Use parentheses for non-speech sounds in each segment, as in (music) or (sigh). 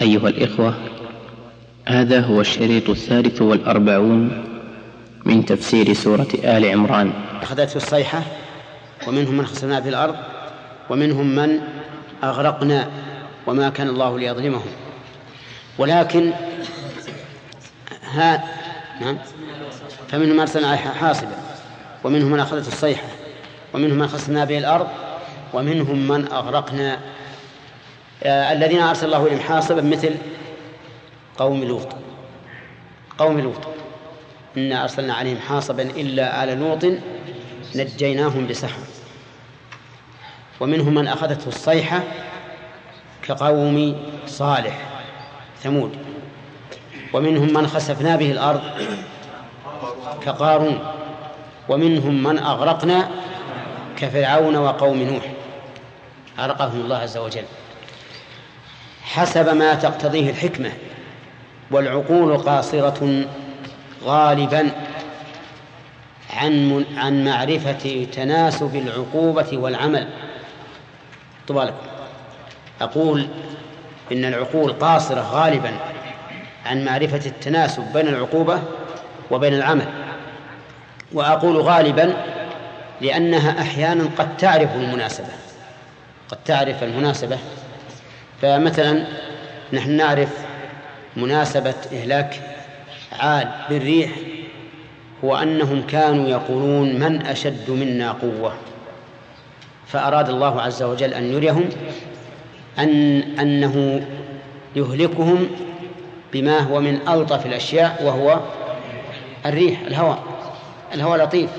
أيها الإخوة هذا هو الشريط الثالث والأربعون من تفسير سورة آل عمران. أخذته الصيحة ومنهم من خسرنا في الأرض ومنهم من أغرقنا وما كان الله ليظلمهم. ولكن ها نعم فمنهم من أرسلنا حاصبا ومنهم من أخذته الصيحة ومنهم من خسرنا به الأرض ومنهم من أغرقنا الذين أرسل الله إليهم حاصبا مثل قوم لوط. قوم لوط. إنا أرسلنا عليهم حاصبا إلا آل لوط نجيناهم بسحر. ومنهم من أخذته الصيحة كقوم صالح ثمود. ومنهم من خسفنا به الأرض كقارون. ومنهم من أغرقنا كفرعون وقوم نوح. أغرقهم الله عز وجل. حسب ما تقتضيه الحكمة والعقول قاصرة غالبا عن عن معرفة تناسب العقوبة والعمل. طوالكم أقول إن العقول قاصرة غالبا عن معرفة التناسب بين العقوبة وبين العمل. وأقول غالبا لأنها أحيانا قد تعرف المناسبة. قد تعرف المناسبة. فمثلا نحن نعرف مناسبة إهلاك عاد بالريح هو أنهم كانوا يقولون من أشد منا قوة فأراد الله عز وجل أن يريهم أن أنه يهلكهم بما هو من ألطف الأشياء وهو الريح الهواء الهواء لطيف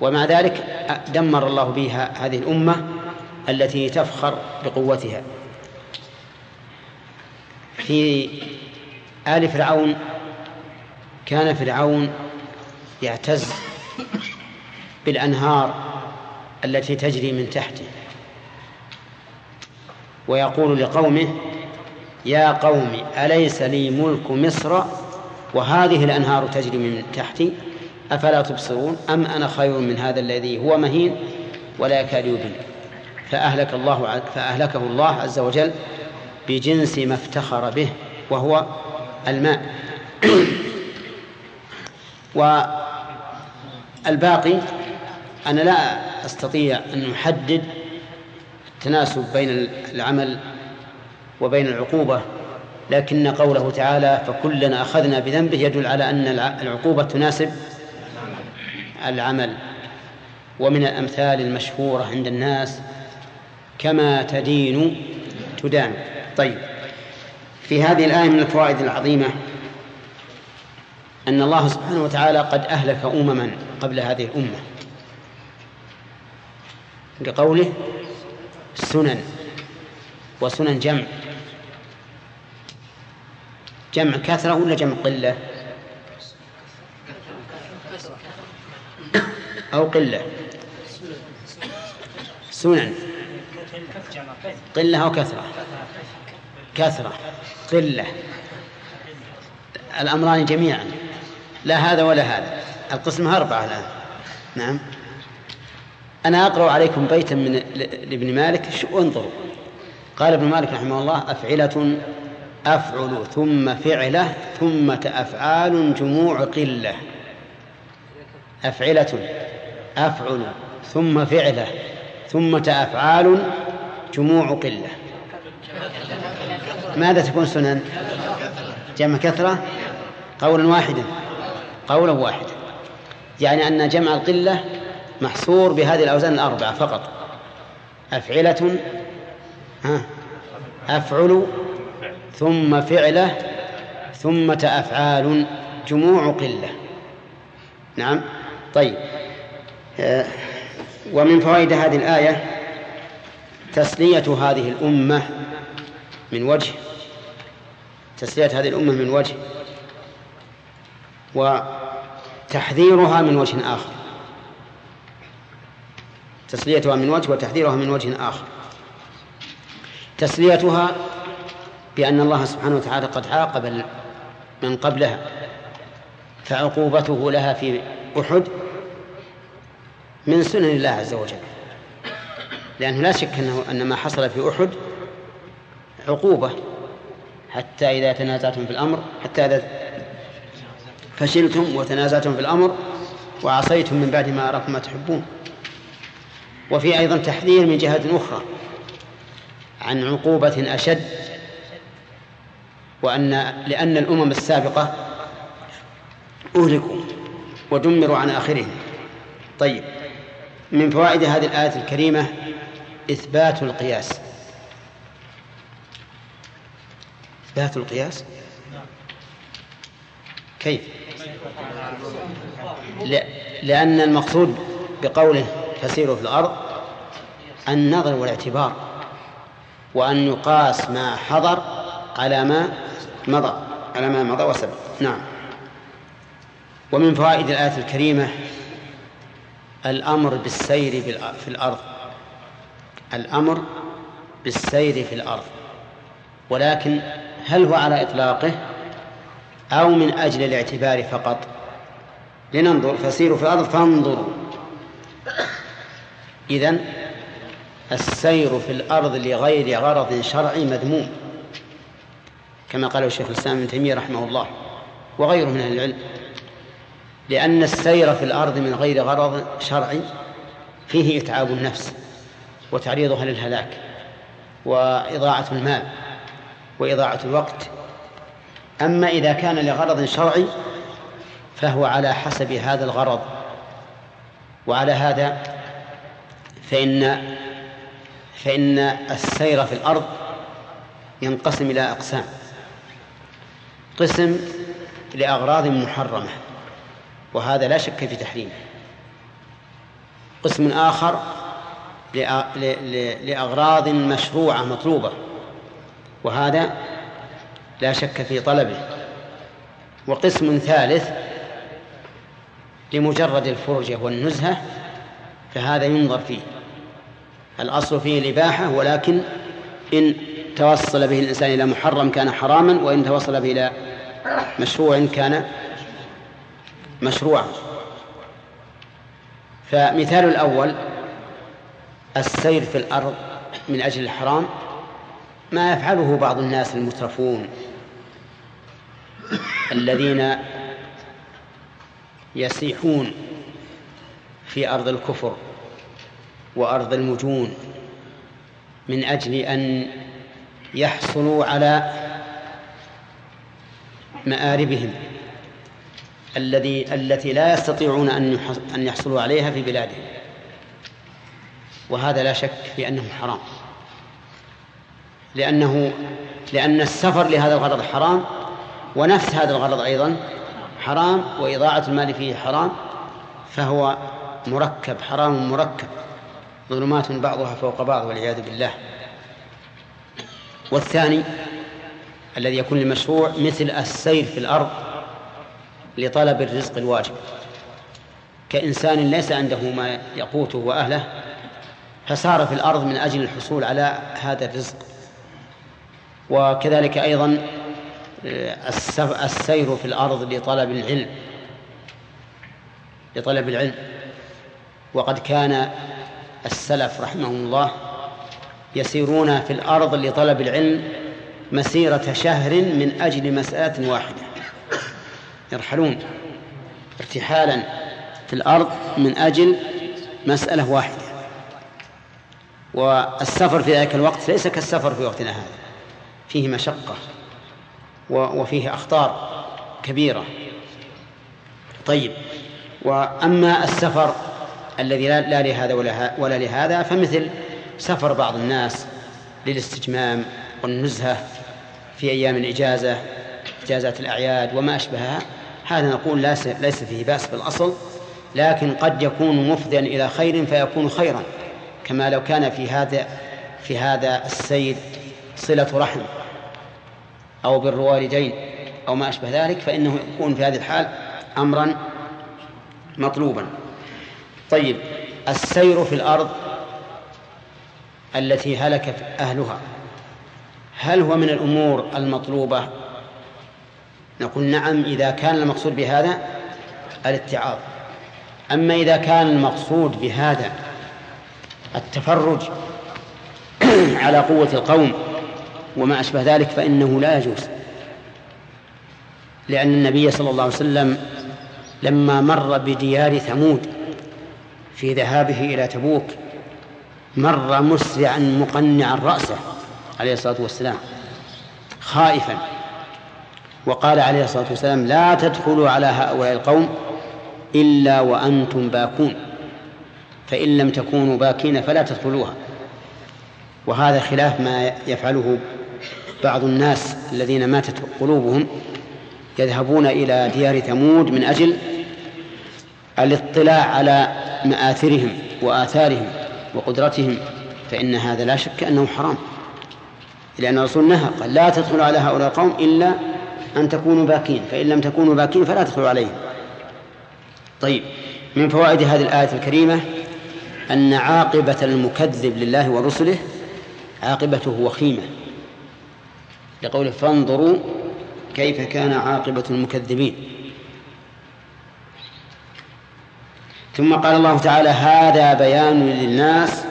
ومع ذلك دمر الله بها هذه الأمة التي تفخر بقوتها. في آل فرعون كان فرعون يعتز بالأنهار التي تجري من تحته. ويقول لقومه يا قوم أليس لي ملك مصر وهذه الأنهار تجري من تحتي؟ أفلا تبصرون؟ أم أنا خير من هذا الذي هو مهين ولا يكاد يبين فأهلك الله فأهلكه الله عز وجل بجنس ما افتخر به وهو الماء. (clears throat) والباقي أنا لا أستطيع أن أحدد التناسب بين العمل وبين العقوبة لكن قوله تعالى فكلنا أخذنا بذنبه يدل على أن العقوبة تناسب العمل. ومن الأمثال المشهورة عند الناس كما تدين تدان طيب. في هذه الآية من الفوائد العظيمة أن الله سبحانه وتعالى قد أهلك أمما قبل هذه الأمة. لقوله سنن وسنن جمع. جمع كثرة ولا جمع قلة؟ أو قلة. سنن. قلة أو كثرة كثرة قلة. الأمران جميعا. لا هذا ولا هذا. القسمة أربعة الآن. نعم. أنا أقرأ عليكم بيتا من لابن مالك. انظروا؟ قال ابن مالك رحمه الله أفعلة أفعل ثم فعلة ثم أفعال جموع قلة. أفعلة أفعل ثم فعلة ثم أفعال جموع قلة. ماذا تكون سنن؟ جمع كثرة؟ قولا واحدا. قولا واحدا. يعني أن جمع القلة محصور بهذه الأوزان الأربعة فقط. أفعلة أفعل ثم فعلة ثم أفعال جموع قلة. نعم. طيب. آه، ومن فوائد هذه الآية تسلية هذه الأمة من وجه تسلية هذه الأمة من وجه وتحذيرها من وجه آخر. تسليتها من وجه وتحذيرها من وجه آخر. تسليتها بأن الله سبحانه وتعالى قد عاقب من قبلها فعقوبته لها في أحد من سنن الله عز وجل. لأنه لا شك أنه أن ما حصل في أحد عقوبة. حتى إذا تنازعتم في الأمر حتى إذا فشلتم وتنازعتم في الأمر وعصيتم من بعد ما أراكم ما تحبون. وفي أيضا تحذير من جهة أخرى عن عقوبة أشد وأن لأن الأمم السابقة أهلكوا ودمروا عن آخرهم. طيب من فوائد هذه الآية الكريمة إثبات القياس. إثبات القياس؟ كيف؟ لأن المقصود بقوله فسيروا في الأرض النظر والاعتبار وأن يقاس ما حضر على ما مضى على ما مضى وسبق. نعم. ومن فوائد الآية الكريمة الأمر بالسير في الأرض. الأمر بالسير في الأرض. ولكن هل هو على إطلاقه أو من أجل الاعتبار فقط؟ لننظر فسيروا في الأرض فانظروا. إذن السير في الأرض لغير غرض شرعي مذموم كما قاله الشيخ الإسلام ابن تيمية رحمه الله وغيره من أهل العلم لأن السير في الأرض من غير غرض شرعي فيه إتعاب النفس وتعريضها للهلاك وإضاعة المال. وإضاعة الوقت. أما إذا كان لغرض شرعي فهو على حسب هذا الغرض. وعلى هذا فإن فإن السير في الأرض ينقسم إلى أقسام. قسم لأغراض محرمة وهذا لا شك في تحريمه. قسم آخر لأغراض مشروعة مطلوبة. وهذا لا شك في طلبه. وقسم ثالث لمجرد الفرجة والنزهة فهذا ينظر فيه. الأصل فيه الإباحة ولكن إن توصل به الإنسان إلى محرم كان حراما وإن توصل به إلى مشروع كان مشروعا. فمثال الأول السير في الأرض من أجل الحرام. ما يفعله بعض الناس المترفون الذين يسيحون في أرض الكفر وأرض المجون من أجل أن يحصلوا على مآربهم الذي التي لا يستطيعون أن يحصلوا عليها في بلادهم. وهذا لا شك في أنه حرام. لأنه لأن السفر لهذا الغرض حرام ونفس هذا الغرض أيضا حرام وإضاعة المال فيه حرام فهو مركب حرام مركب ظلمات بعضها فوق بعض والعياذ بالله. والثاني الذي يكون المشروع مثل السير في الأرض لطلب الرزق الواجب. كإنسان ليس عنده ما يقوته وأهله فسار في الأرض من أجل الحصول على هذا الرزق. وكذلك أيضا آه، السير في الأرض لطلب العلم. لطلب العلم. وقد كان السلف رحمهم الله يسيرون في الأرض لطلب العلم مسيرة شهر من أجل مسألة واحدة. يرحلون ارتحالا في الأرض من أجل مسألة واحدة. والسفر في ذلك الوقت ليس كالسفر في وقتنا هذا. فيه مشقة وفيه أخطار كبيرة. طيب وأما السفر الذي لا لهذا ولا, ولا لهذا فمثل سفر بعض الناس للاستجمام والنزهة في أيام الإجازة إجازات الأعياد وما أشبهها هذا نقول ليس فيه بأس بالأصل لكن قد يكون مفضيا إلى خير فيكون خيرا كما لو كان في هذا في هذا السير صلة رحم. أو بر والدين أو ما أشبه ذلك فإنه يكون في هذه الحال أمرا مطلوبا. طيب السير في الأرض التي هلك أهلها هل هو من الأمور المطلوبة؟ نقول نعم إذا كان المقصود بهذا الاتعاظ. أما إذا كان المقصود بهذا التفرج (clears throat) على قوة القوم وما أشبه ذلك فإنه لا يجوز. لأن النبي صلى الله عليه وسلم لما مر بديار ثمود في ذهابه إلى تبوك مر مسرعا مقنعا رأسه عليه الصلاة والسلام خائفا وقال عليه الصلاة والسلام لا تدخلوا على هؤلاء القوم إلا وأنتم باكون فإن لم تكونوا باكين فلا تدخلوها. وهذا خلاف ما يفعله بعض الناس الذين ماتت قلوبهم يذهبون إلى ديار ثمود من أجل الاطلاع على مآثرهم وآثارهم وقدرتهم فإن هذا لا شك أنه حرام. لأن الرسول نهى قال لا تدخلوا على هؤلاء القوم إلا أن تكونوا باكين فإن لم تكونوا باكين فلا تدخلوا عليهم. طيب من فوائد هذه الآية الكريمة أن عاقبة المكذب لله ورسله عاقبته وخيمة. لقوله فانظروا كيف كان عاقبة المكذبين. ثم قال الله تعالى هذا بيان للناس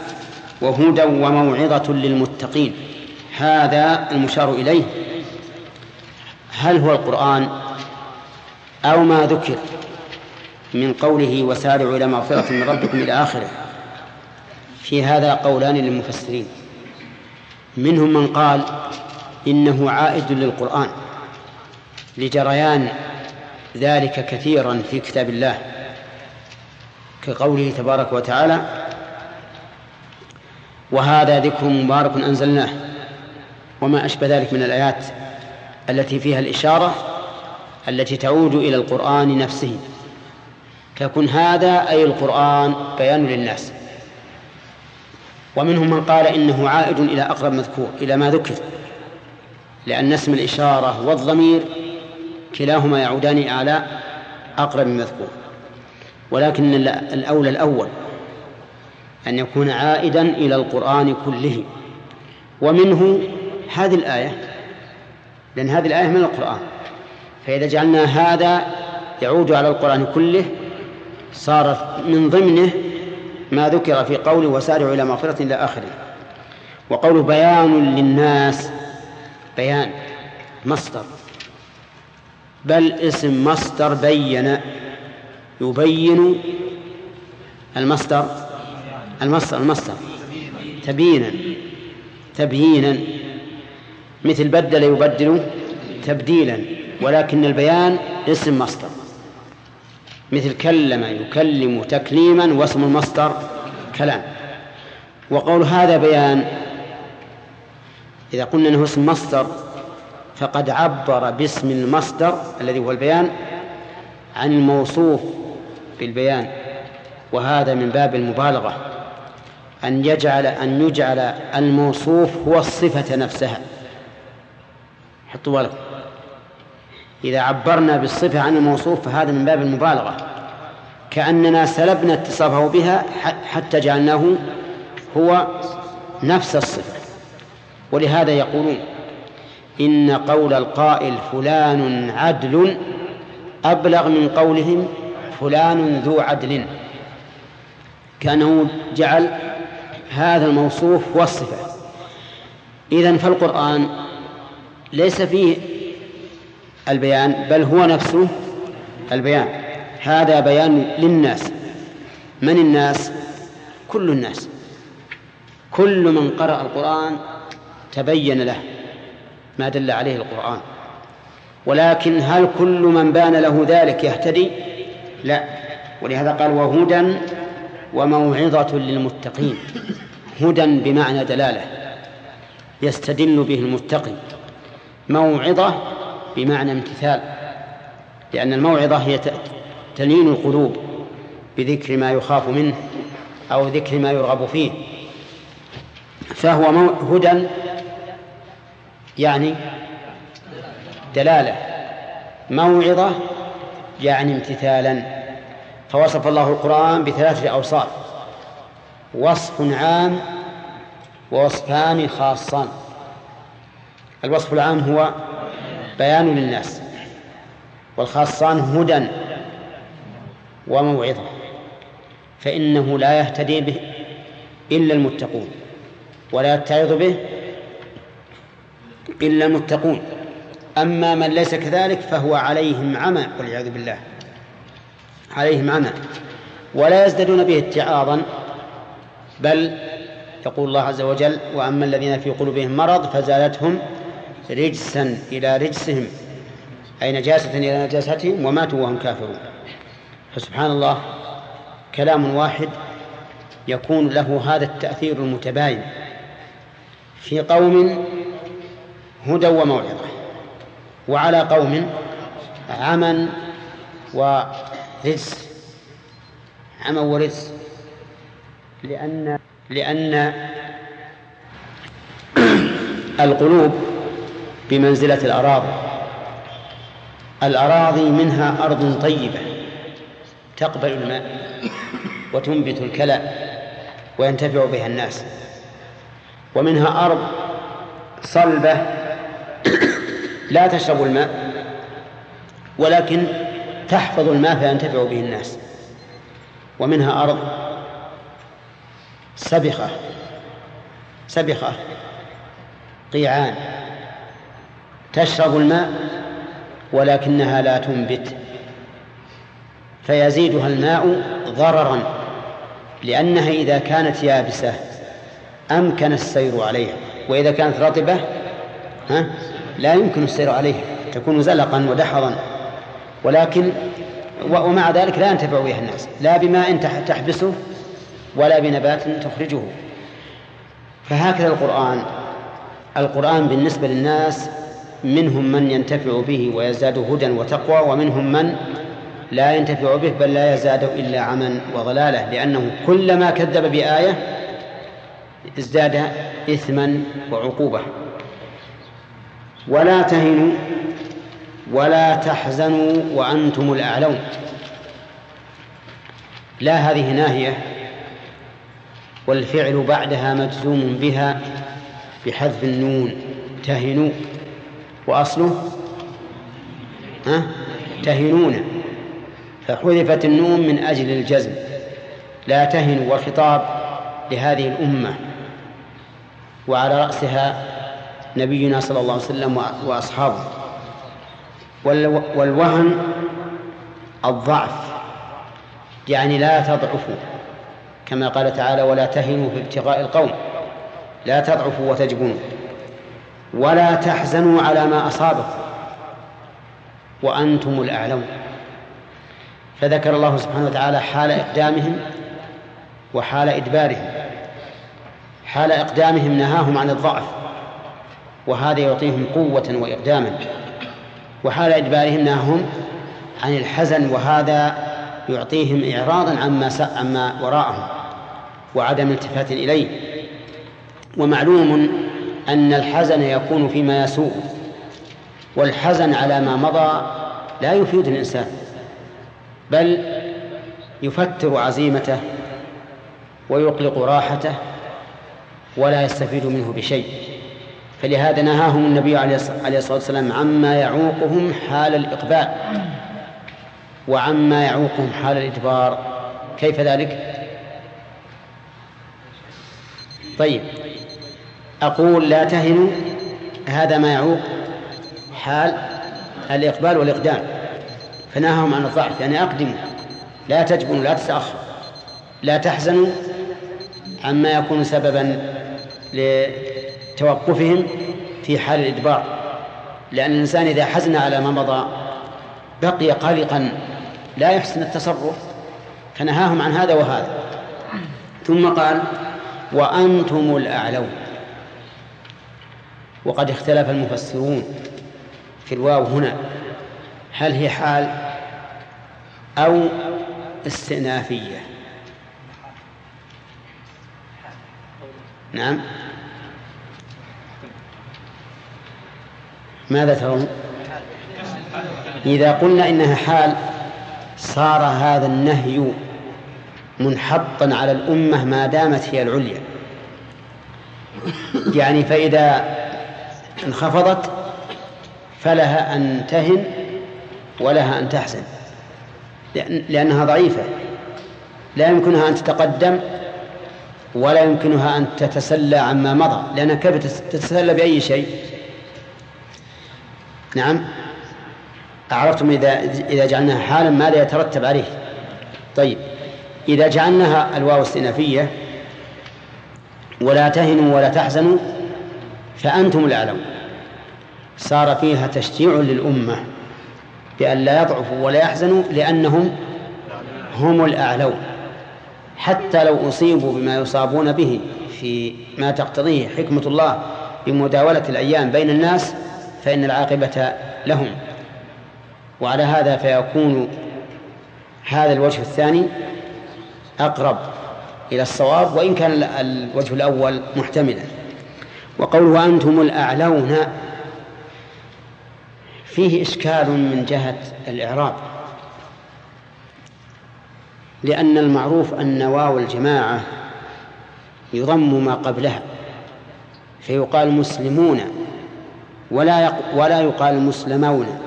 وهدى وموعظة للمتقين. هذا المشار إليه. هل هو القرآن أو ما ذكر من قوله وسارعوا إلى مغفرة من ربكم إلى آخره؟ في هذا قولان للمفسرين. منهم من قال إنه عائد للقرآن لجريان ذلك كثيرا في كتاب الله كقوله تبارك وتعالى وهذا ذكر مبارك أنزلناه وما أشبه ذلك من الآيات التي فيها الإشارة التي تعود إلى القرآن نفسه. فيكون هذا أي القرآن بيان للناس. ومنهم من قال إنه عائد إلى أقرب مذكور إلى ما ذكر. لأن اسم الإشارة والضمير كلاهما يعودان على أقرب مذكور. ولكن الأولى الأول أن يكون عائدا إلى القرآن كله. ومنه هذه الآية لأن هذه الآية من القرآن. فإذا جعلنا هذا يعود على القرآن كله صار من ضمنه ما ذكر في قوله وسارعوا إلى مغفرة إلى آخره. وقوله بيان للناس بيان مصدر. بل اسم مصدر بين يبين المصدر المصدر المصدر. تبيينا تبيينا. مثل بدل يبدل تبديلا ولكن البيان اسم مصدر. مثل كلم يكلم تكليما واسم المصدر كلام. وقول هذا بيان إذا قلنا أنه اسم مصدر فقد عبر باسم المصدر الذي هو البيان عن الموصوف بالبيان وهذا من باب المبالغة أن يجعل أن يجعل الموصوف هو الصفة نفسها. حطوا بالكم. إذا عبرنا بالصفة عن الموصوف فهذا من باب المبالغة. كأننا سلبنا اتصافه بها حتى جعلناه هو نفس الصفة. ولهذا يقولون إن قول القائل فلان عدل أبلغ من قولهم فلان ذو عدل. كأنه جعل هذا الموصوف هو الصفة إذن فالقرآن ليس فيه البيان بل هو نفسه البيان. هذا بيان للناس. من الناس؟ كل الناس. كل من قرأ القرآن تبين له ما دل عليه القرآن. ولكن هل كل من بان له ذلك يهتدي؟ لا. ولهذا قال وهدى وموعظة للمتقين. هدى بمعنى دلالة يستدل به المتقي. موعظة بمعنى امتثال. لأن الموعظة هي تلين القلوب بذكر ما يخاف منه أو ذكر ما يرغب فيه. فهو هدى يعني دلالة موعظة يعني امتثالا. فوصف الله القرآن بثلاثة أوصاف وصف عام ووصفان خاصان. الوصف العام هو بيان للناس والخاصان هدى وموعظة. فإنه لا يهتدي به إلا المتقون ولا يتعظ به إلا المتقون. أما من ليس كذلك فهو عليهم عمى والعياذ بالله. عليهم عمى. ولا يزدادون به اتعاظا بل يقول الله عز وجل وأما الذين في قلوبهم مرض فزادتهم رجسا إلى رجسهم. أي نجاسة إلى نجاستهم وماتوا وهم كافرون. فسبحان الله كلام واحد يكون له هذا التأثير المتباين. في قوم هدى وموعظة. وعلى قوم عمى ورجس عمى ورجس لأن لأن (clears throat) القلوب بمنزلة الأراضي. الأراضي منها أرض طيبة تقبل الماء وتنبت الكلى وينتفع بها الناس. ومنها أرض صلبة لا تشرب الماء ولكن تحفظ الماء فينتفع به الناس. ومنها أرض سبخة سبخة قيعان. تشرب الماء ولكنها لا تنبت فيزيدها الماء ضررا لأنها إذا كانت يابسة أمكن السير عليها وإذا كانت رطبة ها؟ لا يمكن السير عليها تكون زلقا ودحضا ولكن ومع ذلك لا ينتفع بها الناس لا بماء تحبسه ولا بنبات تخرجه. فهكذا القرآن القرآن بالنسبة للناس منهم من ينتفع به ويزداد هدى وتقوى ومنهم من لا ينتفع به بل لا يزداد إلا عما وضلالة لأنه كلما كذب بآية ازداد إثما وعقوبة. ولا تهنوا ولا تحزنوا وأنتم الأعلون. لا هذه ناهية والفعل بعدها مجزوم بها بحذف النون. تهنوا. وأصله؟ ها؟ تهنون. فحذفت النون من أجل الجزم. لا تهنوا. والخطاب لهذه الأمة. وعلى رأسها نبينا صلى الله عليه وسلم وأصحابه. والوهن الضعف يعني لا تضعفوا كما قال تعالى ولا تهنوا في ابتغاء القوم لا تضعفوا وتجبنوا ولا تحزنوا على ما أصابكم وأنتم الأعلون. فذكر الله سبحانه وتعالى حال إقدامهم وحال إدبارهم. حال إقدامهم نهاهم عن الضعف. وهذا يعطيهم قوة وإقداما. وحال إدبارهم نهاهم عن الحزن وهذا يعطيهم إعراضا عما عما وراءهم وعدم التفات إليه. ومعلوم أن الحزن يكون فيما يسوء والحزن على ما مضى لا يفيد الإنسان بل يفتر عزيمته ويقلق راحته ولا يستفيد منه بشيء. فلهذا نهاهم النبي عليه الصلاة والسلام عما يعوقهم حال الإقبال. وعما يعوقهم حال الإدبار. كيف ذلك؟ طيب. أقول لا تهنوا هذا ما يعوق حال الإقبال والإقدام. فنهاهم عن الضعف. يعني أقدموا. لا تجبنوا لا تتأخروا. لا تحزنوا عما يكون سببا لتوقفهم في حال الإدبار. لأن الإنسان إذا حزن على ما مضى بقي قلقا لا يحسن التصرف فنهاهم عن هذا وهذا. ثم قال وأنتم الأعلون. وقد اختلف المفسرون في الواو هنا. هل هي حال أو استئنافية؟ نعم. ماذا ترون؟ إذا قلنا إنها حال صار هذا النهي منحطا على الأمة ما دامت هي العليا. يعني فإذا انخفضت فلها أن تهن ولها أن تحزن لأنها ضعيفة. لا يمكنها أن تتقدم ولا يمكنها أن تتسلى عما مضى لأنها كيف تتسلى بأي شيء؟ نعم. أعرفتم إذا إذا جعلناها حالا ماذا يترتب عليه. طيب. إذا جعلناها الواو استئنافية ولا تهنوا ولا تحزنوا فأنتم الأعلون. صار فيها تشجيع للأمة بأن لا يضعفوا ولا يحزنوا لأنهم هم الأعلون. حتى لو أصيبوا بما يصابون به في ما تقتضيه حكمة الله بمداولة الأيام بين الناس فإن العاقبة لهم. وعلى هذا فيكون هذا الوجه الثاني أقرب إلى الصواب وإن كان الوجه الأول محتملا. وقوله أنتم الأعلون فيه إشكال من جهة الإعراب. لأن المعروف أن واو الجماعة يضم ما قبلها فيقال مسلمون. ولا ولا يقال مسلمون.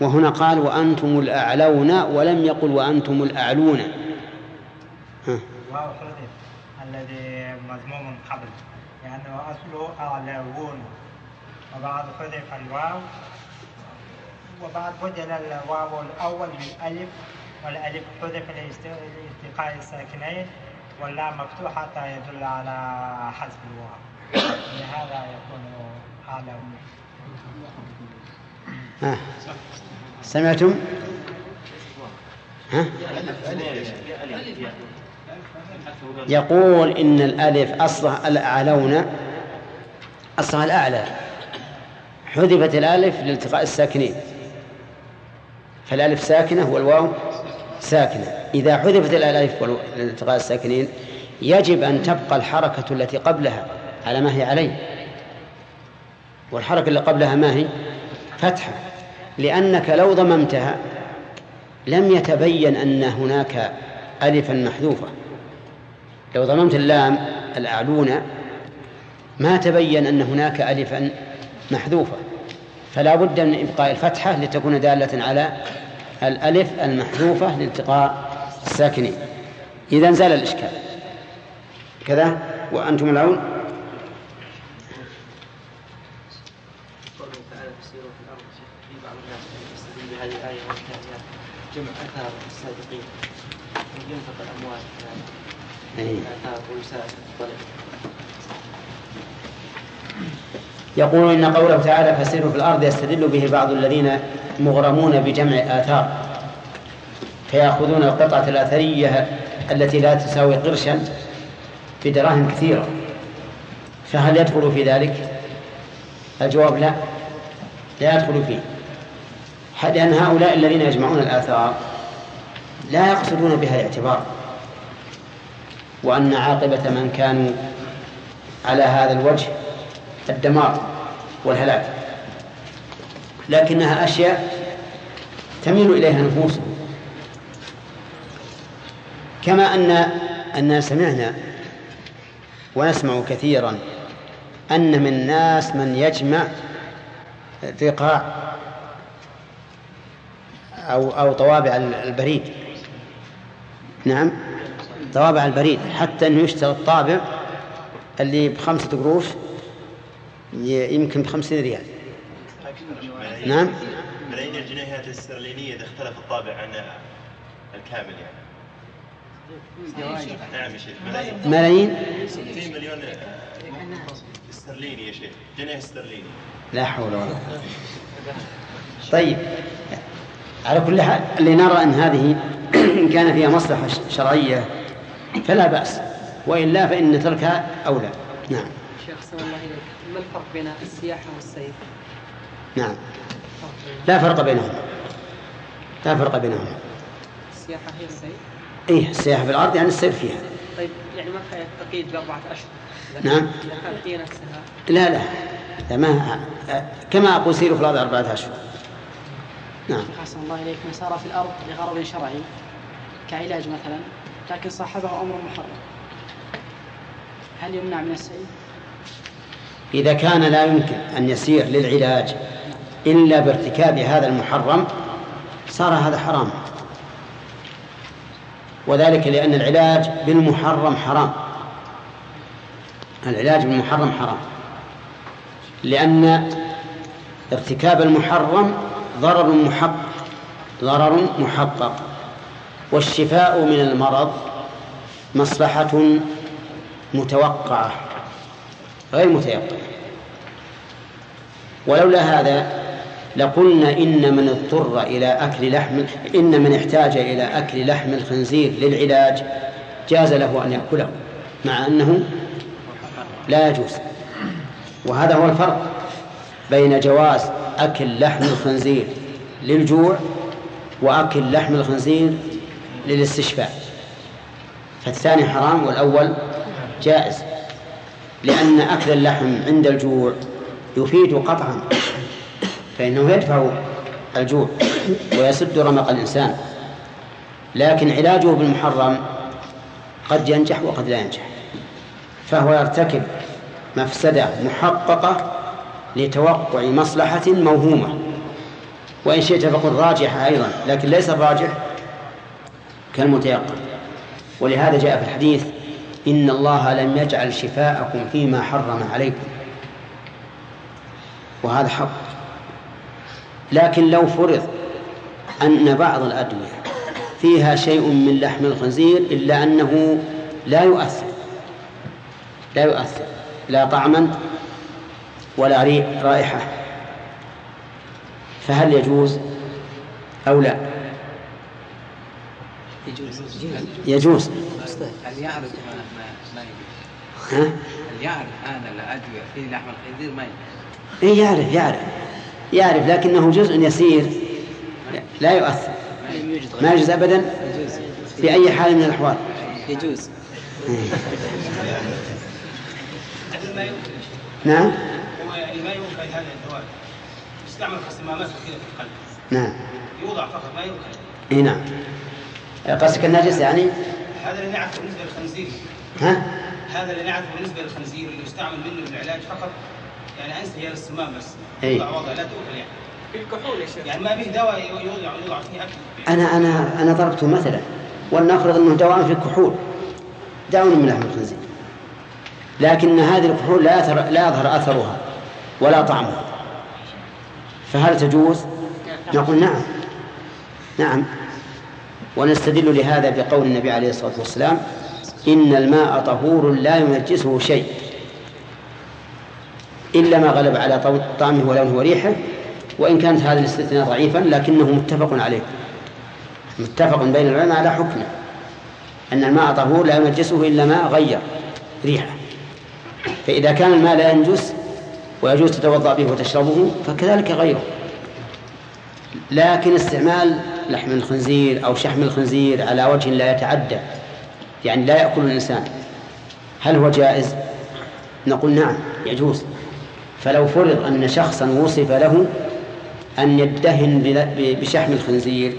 وهنا قال وأنتم الأعلون ولم يقل وأنتم الأعلون. ها. واو الذي مضموم قبل. لأنه أصله أعلون. وبعد حذف الواو. وبعد بدل الواو الأول بالألف والألف حذف لإلتقاء الساكنين واللام مفتوحة يدل على حذف الواو. لهذا يكون آه. سمعتم؟ ها؟ يقول إن الألف أصلها الأعلون أصلها الأعلى حذفت الألف لالتقاء الساكنين فالألف ساكنة والواو ساكنة إذا حذفت الألف لالتقاء الساكنين يجب أن تبقى الحركة التي قبلها على ما هي عليه. والحركة اللي قبلها ما هي؟ فتحة. لأنك لو ضممتها لم يتبين أن هناك ألفا محذوفة. لو ضممت اللام الأعلون ما تبين أن هناك ألفا محذوفة. فلا بد من إبقاء الفتحة لتكون دالة على الألف المحذوفة لالتقاء الساكنين. إذا زال الإشكال. كذا؟ وأنتم العون هذه الآية السابقين. ينفق الأموال آثار ويساعد الطلب. يقول إن قوله تعالى فسيروا في الأرض يستدل به بعض الذين مغرمون بجمع آثار. فيأخذون القطعة الأثرية التي لا تساوي قرشا بدراهم كثيرة. فهل يدخل في ذلك؟ الجواب لا. لا يدخل فيه. لأن هؤلاء الذين يجمعون الآثار لا يقصدون بها الاعتبار وأن عاقبة من كانوا على هذا الوجه الدمار والهلاك لكنها أشياء تميل إليها نفوسهم. كما أن أن سمعنا ونسمع كثيرا أن من الناس من يجمع رقاع أو أو طوابع البريد. نعم. طوابع البريد حتى أنه يشتري الطابع اللي بخمسة قروش يمكن بخمسين ريال. نعم. ملايين الجنيهات الاسترلينية إذا اختلف الطابع عن الكامل يعني. نعم يا شيخ. ملايين. ملايين؟ 60 مليون استرليني يا شيخ. جنيه استرليني. لا حول ولا قوة. طيب. على كل حال اللي نرى أن هذه (clears throat) إن كان فيها مصلحة شرعية فلا بأس. وإلا فإن تركها أولى. نعم. شيخ صلى الله ما الفرق بين السياحة والسيف؟ نعم. لا فرق بينهما. لا فرق بينهما. السياحة هي السيف؟ إيه السياحة في الأرض يعني السير فيها. طيب يعني ما كان تقييد بأربعة أشهر؟ نعم. لا لا لا. ما كما أقول سيروا في الأرض أربعة أشهر. نعم. حسن الله إليك من سار في الأرض لغرض شرعي كعلاج مثلا لكن صاحبه أمر محرم. هل يمنع من السير؟ إذا كان لا يمكن أن يسير للعلاج إلا بارتكاب هذا المحرم صار هذا حرام. وذلك لأن العلاج بالمحرم حرام. العلاج بالمحرم حرام. لأن ارتكاب المحرم ضرر محقق ضرر محقق. والشفاء من المرض مصلحة متوقعة غير متيقنة. ولولا هذا لقلنا إن من اضطر إلى أكل لحم إن من احتاج إلى أكل لحم الخنزير للعلاج جاز له أن يأكله مع أنه لا يجوز. وهذا هو الفرق بين جواز أكل لحم الخنزير للجوع وأكل لحم الخنزير للاستشفاء. فالثاني حرام والأول جائز لأن أكل اللحم عند الجوع يفيد قطعا فإنه يدفع الجوع ويسد رمق الإنسان. لكن علاجه بالمحرم قد ينجح وقد لا ينجح فهو يرتكب مفسدة محققة لتوقع مصلحة موهومة. وإن شئت فقل راجحة أيضا لكن ليس الراجح كالمتيقن. ولهذا جاء في الحديث إن الله لم يجعل شفاءكم فيما حرم عليكم. وهذا حق. لكن لو فرض أن بعض الأدوية فيها شيء من لحم الخنزير إلا أنه لا يؤثر لا يؤثر لا طعما ولا رائحة. فهل يجوز أو لا؟ يجوز. يجوز. هل يعرف ما ما ها؟ هل يعرف أنا الأدوية في لحم الخنزير ما إيه يعرف يعرف. يعرف لكنه جزء يسير. لا يؤثر. ما يجوز. أبدا؟ في أي حال من الأحوال. يجوز. نعم. يوكل هذا الدواء يستعمل كصمامات كذا في القلب. نعم. يوضع فقط ما يوكل إي نعم. قصدك النجس يعني؟ هذا اللي نعرفه بالنسبة للخنزير. ها؟ هذا اللي نعرفه بالنسبة للخنزير اللي يستعمل منه للعلاج فقط. يعني أنسى هي الصمام بس. يوضع وضع لا تؤكل يعني. في الكحول يا شيخ. يعني ما به دواء يوضع يوضع فيه أكل. أنا أنا أنا ضربته مثلا. ولنفرض إنه دواء في الكحول. دواء من لحم الخنزير. لكن هذه الكحول لا أثر لا يظهر أثرها. ولا طعمها فهل تجوز؟ نقول نعم. نعم. ونستدل لهذا بقول النبي عليه الصلاة والسلام إن الماء طهور لا ينجسه شيء. إلا ما غلب على طعمه ولونه وريحه وإن كانت هذا الاستثناء ضعيفا لكنه متفق عليه. متفق بين العلماء على حكمه. أن الماء طهور لا ينجسه إلا ما غير ريحه. فإذا كان الماء لا ينجس ويجوز تتوضأ به وتشربه فكذلك غيره. لكن استعمال لحم الخنزير أو شحم الخنزير على وجه لا يتعدى يعني لا يأكل الإنسان. هل هو جائز؟ نقول نعم يجوز. فلو فرض أن شخصا وصف له أن يدهن بشحم الخنزير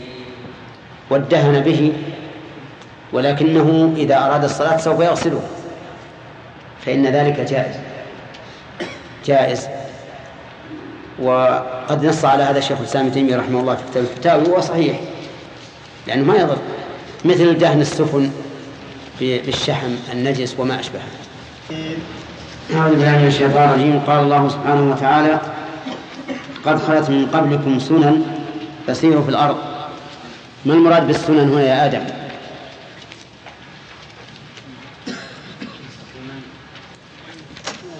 وادهن به ولكنه إذا أراد الصلاة سوف يغسله فإن ذلك جائز. جائز. وقد نص على هذا الشيخ الإسلام ابن تيمية رحمه الله في كتاب الفتاوي وهو صحيح. لأنه ما يضر. مثل دهن السفن بالشحم النجس وما أشبهه. أعوذ بالله من الشيطان الرجيم. قال الله سبحانه وتعالى قد خلت من قبلكم سنن فسيروا في الأرض. ما المراد بالسنن هنا يا آدم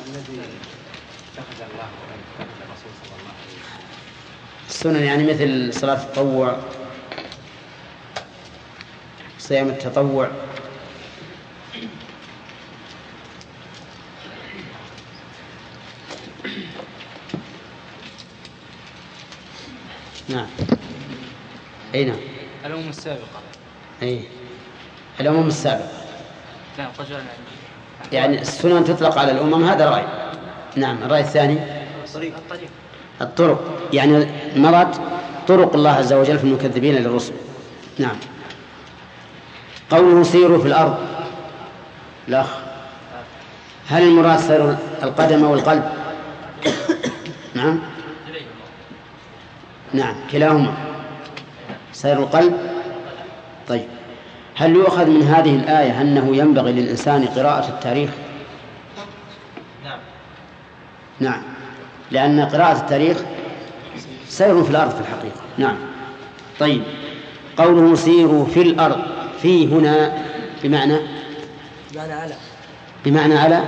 الذي اتخذ الله واتخذ الرسول صلى الله عليه وسلم السنن يعني مثل صلاة التطوع صيام التطوع. نعم. أي نعم. الأمم السابقة. أي. الأمم السابقة. نعم يعني السنن تطلق على الأمم هذا رأي. نعم الرأي الثاني؟ الطريق. الطرق. يعني مرت طرق الله عز وجل في المكذبين للرسل. نعم. قوله سيروا في الأرض. الأخ هل المراد سير القدم أو القلب؟ نعم. نعم كلاهما. سير القلب. طيب. هل يؤخذ من هذه الآية أنه ينبغي للإنسان قراءة التاريخ؟ نعم. لأن قراءة التاريخ سير في الأرض في الحقيقة. نعم. طيب. قوله سيروا في الأرض. في هنا بمعنى؟ بمعنى على. بمعنى على؟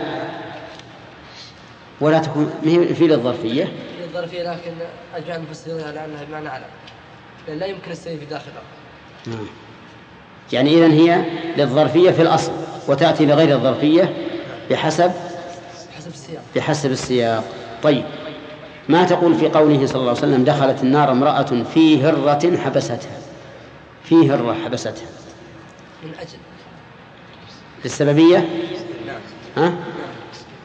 ولا تكون في للظرفية؟ في الظرفية لكن أجمع المفسرين على أنها بمعنى على. لأن لا يمكن السير في داخل الأرض. نعم. يعني إذن هي للظرفية في الأصل وتأتي لغير الظرفية بحسب بحسب السياق. بحسب السياق. طيب ما تقول في قوله صلى الله عليه وسلم دخلت النار امرأة في هرة حبستها؟ في هرة حبستها. من أجل للسببية؟ نعم. ها؟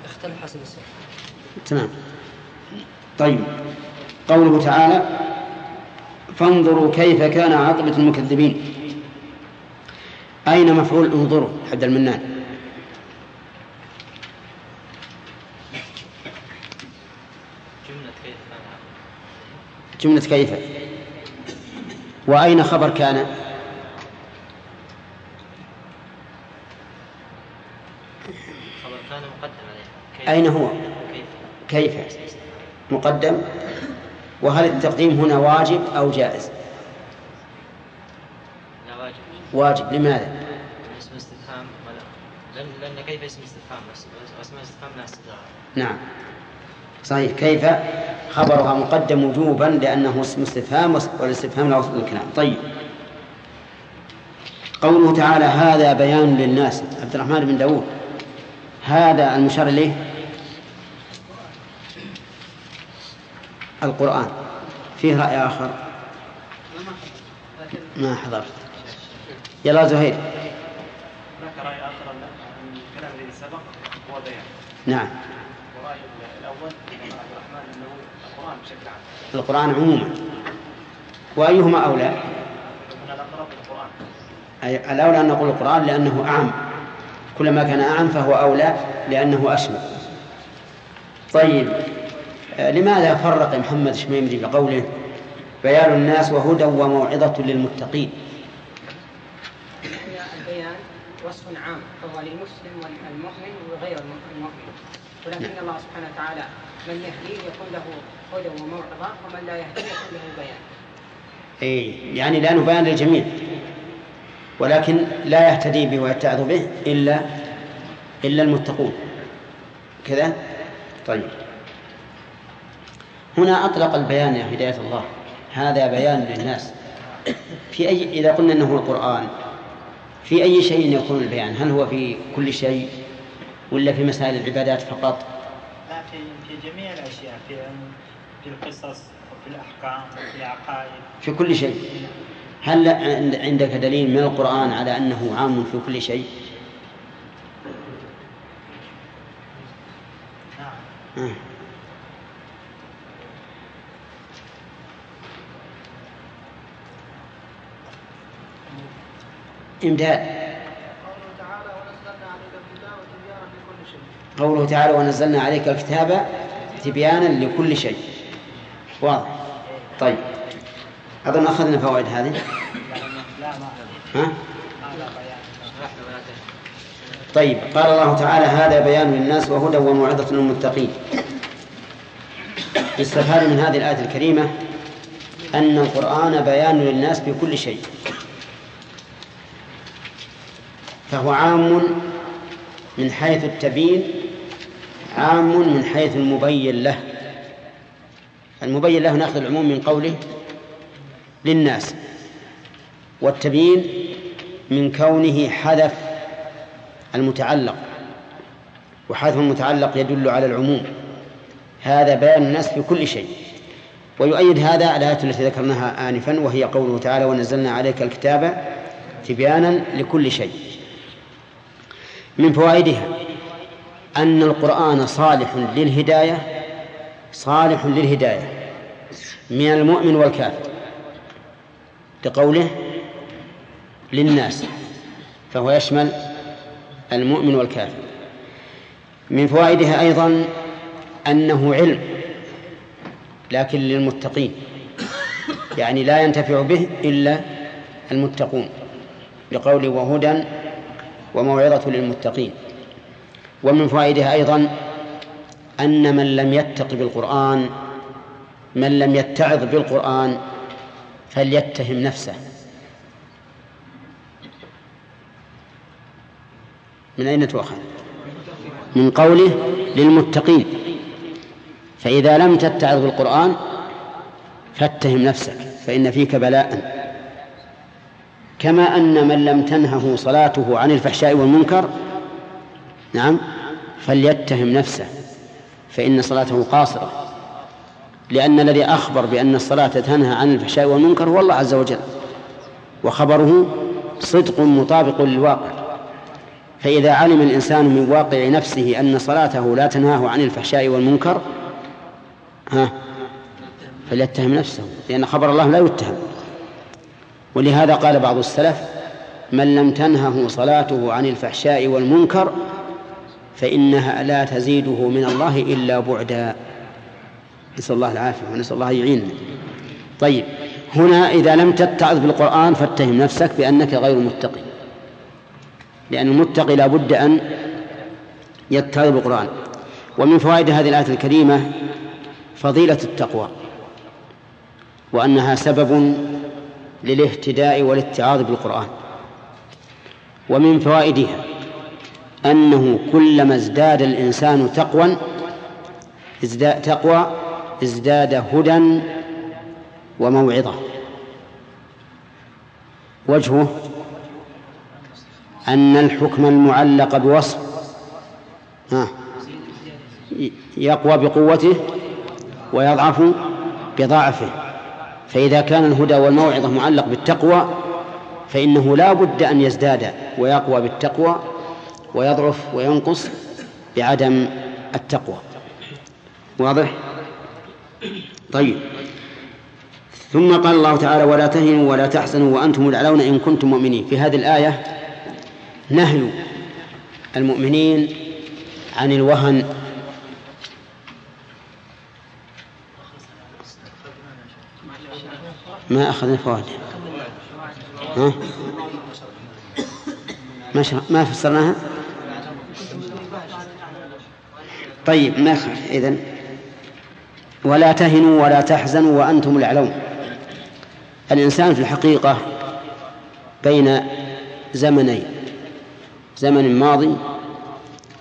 اختلف حسب السياق. تمام. طيب قوله تعالى فانظروا كيف كان عاقبة المكذبين. أين مفعول انظروا؟ حد المنان جملة كيف كان جملة كيف وأين خبر كان؟ خبر كان مقدم عليه. أين هو؟ كيف؟ مقدم. وهل التقديم هنا واجب أو جائز؟ لا واجب. واجب. لماذا؟ اسم استفهام. لأن, كيف اسم استفهام؟ بس اسم استفهام لا استدراك. نعم. صحيح. كيف؟ خبرها مقدم وجوبا لأنه اسم استفهام والاستفهام له وصف الكلام طيب. قوله تعالى هذا بيان للناس. عبد الرحمن بن داود. هذا المشار إليه؟ القرآن. فيه رأي آخر؟ ما حضرت. يلا زهير. هناك رأي آخر الكلام الذي سبق هو بيان. نعم. الأول عبد الرحمن أنه القرآن بشكل عام. القرآن عموما. وأيهما أولى؟ القرآن أي الأولى أن نقول القرآن لأنه أعم. كلما كان أعم فهو أولى لأنه أشمل طيب آه، لماذا فرق محمد شميمري بقوله بيان الناس وهدى وموعظة للمتقين؟ البيان وصف عام فهو للمسلم والمؤمن وغير المؤمن. ولكن الله سبحانه وتعالى من يهديه يكون له هدى وموعظة ومن لا يهديه يكون له بيان. أي يعني لأنه بيان للجميع. ولكن لا يهتدي به ويتعظ به إلا إلا المتقون. كذا؟ طيب. هنا أطلق البيان يا هداية الله. هذا بيان للناس. في أي إذا قلنا أنه القرآن في أي شيء يكون البيان؟ هل هو في كل شيء؟ ولا في مسائل العبادات فقط؟ لا في في جميع الأشياء في في القصص وفي الأحكام وفي العقائد. في كل شيء. هل عند- عندك دليل من القرآن على أنه عام في كل شيء؟ نعم. آه. إمداد. قوله تعالى ونزلنا عليك الكتاب تبيانا لكل شيء. واضح. طيب. أظن أخذنا فوائد هذه. ها؟ طيب. قال الله تعالى هذا بيان للناس وهدى وموعظة للمتقين. يستفاد من هذه الآية الكريمة أن القرآن بيان للناس بكل شيء. فهو عام من حيث التبيين عام من حيث المبين له. المبين له ناخذ العموم من قوله للناس والتبيين من كونه حذف المتعلق وحذف المتعلق يدل على العموم. هذا بيان الناس في كل شيء. ويؤيد هذا الآية التي ذكرناها آنفا وهي قوله تعالى ونزلنا عليك الكتاب تبيانا لكل شيء. من فوائدها أن القرآن صالح للهداية صالح للهداية من المؤمن والكافر لقوله للناس فهو يشمل المؤمن والكافر. من فوائدها أيضا أنه علم لكن للمتقين يعني لا ينتفع به إلا المتقون لقوله وهدى وموعظة للمتقين. ومن فوائدها أيضا أن من لم يتق بالقرآن من لم يتعظ بالقرآن فليتهم نفسه. من أين تؤخذ؟ من قوله للمتقين فإذا لم تتعظ بالقرآن فاتهم نفسك فإن فيك بلاء. كما أن من لم تنهه صلاته عن الفحشاء والمنكر نعم فليتهم نفسه فإن صلاته قاصرة لأن الذي أخبر بأن الصلاة تنهى عن الفحشاء والمنكر هو الله عز وجل وخبره صدق مطابق للواقع. فإذا علم الإنسان من واقع نفسه أن صلاته لا تنهاه عن الفحشاء والمنكر ها فليتهم نفسه لأن خبر الله لا يتهم. ولهذا قال بعض السلف من لم تنهه صلاته عن الفحشاء والمنكر فإنها لا تزيده من الله إلا بعدا. نسأل الله العافية ونسأل الله يعيننا. طيب هنا إذا لم تتعظ بالقرآن فاتهم نفسك بأنك غير متقي. لأن المتقي لا بد أن يتعظ بالقرآن. ومن فوائد هذه الآية الكريمة فضيلة التقوى وأنها سبب للاهتداء والاتعاظ بالقرآن. ومن فوائدها أنه كلما ازداد الإنسان تقوى ازداد تقوى ازداد هدى وموعظة. وجهه أن الحكم المعلق بوصف يقوى بقوته ويضعف بضعفه. فإذا كان الهدى والموعظة معلق بالتقوى فإنه لا بد أن يزداد ويقوى بالتقوى ويضعف وينقص بعدم التقوى. واضح؟ طيب. ثم قال الله تعالى ولا تهنوا ولا تحزنوا وأنتم الأعلون إن كنتم مؤمنين. في هذه الآية نهي المؤمنين عن الوهن. ما أخذنا فوائد؟ ما ما فسرناها؟ طيب ما إذن ولا تهنوا ولا تحزنوا وأنتم الأعلون. الإنسان في الحقيقة بين زمنين زمن ماضي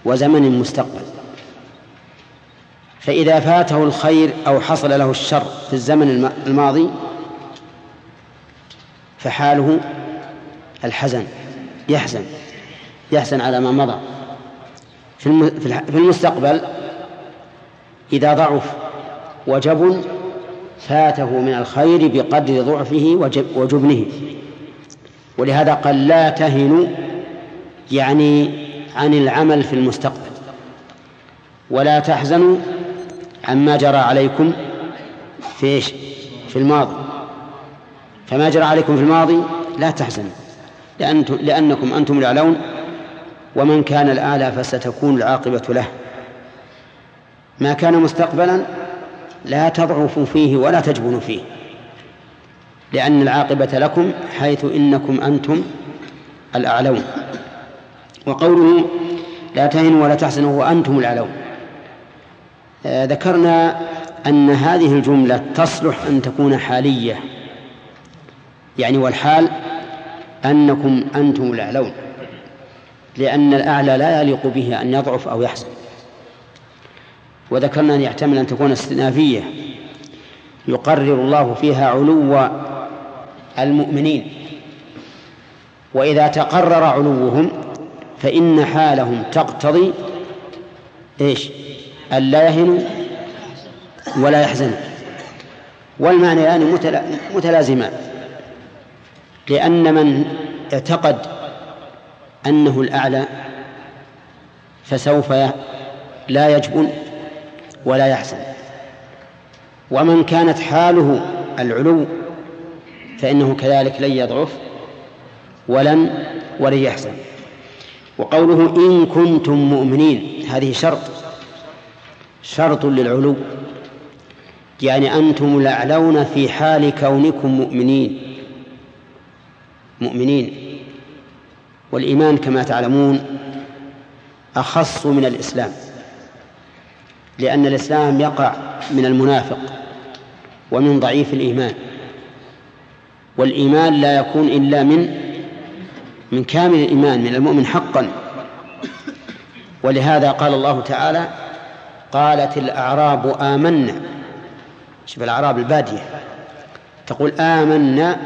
وزمن مستقبل. فإذا فاته الخير أو حصل له الشر في الزمن الماضي فحاله الحزن يحزن يحزن على ما مضى. في المستقبل إذا ضعف وجبن فاته من الخير بقدر ضعفه وجبنه. ولهذا قال لا تهنوا يعني عن العمل في المستقبل. ولا تحزنوا عما جرى عليكم في إيش؟ في الماضي. فما جرى عليكم في الماضي لا تحزنوا لأنتم لأنكم أنتم الأعلون. ومن كان الأعلى فستكون العاقبة له. ما كان مستقبلا لا تضعفوا فيه ولا تجبنوا فيه لأن العاقبة لكم حيث إنكم أنتم الأعلون. وقوله لا تهنوا ولا تحزنوا وأنتم الأعلون. آه ذكرنا أن هذه الجملة تصلح أن تكون حالية يعني والحال أنكم أنتم الأعلون. لأن الأعلى لا يليق به أن يضعف أو يحزن وذكرنا أن يحتمل أن تكون استئنافية يقرر الله فيها علو المؤمنين. وإذا تقرر علوهم فإن حالهم تقتضي إيش؟ ألا يهنوا ولا يحزنوا. والمعنيان يعني متلازمان. لأن من اعتقد أنه الأعلى فسوف لا يجبن ولا يحزن ومن كانت حاله العلو فإنه كذلك لن يضعف ولن ولن يحزن وقوله إن كنتم مؤمنين هذه شرط شرط للعلو. يعني أنتم الأعلون في حال كونكم مؤمنين. مؤمنين. والإيمان كما تعلمون أخص من الإسلام لأن الإسلام يقع من المنافق ومن ضعيف الإيمان والإيمان لا يكون إلا من من كامل الإيمان من المؤمن حقا. ولهذا قال الله تعالى قالت الأعراب آمنا. شوف الأعراب البادية. تقول آمنا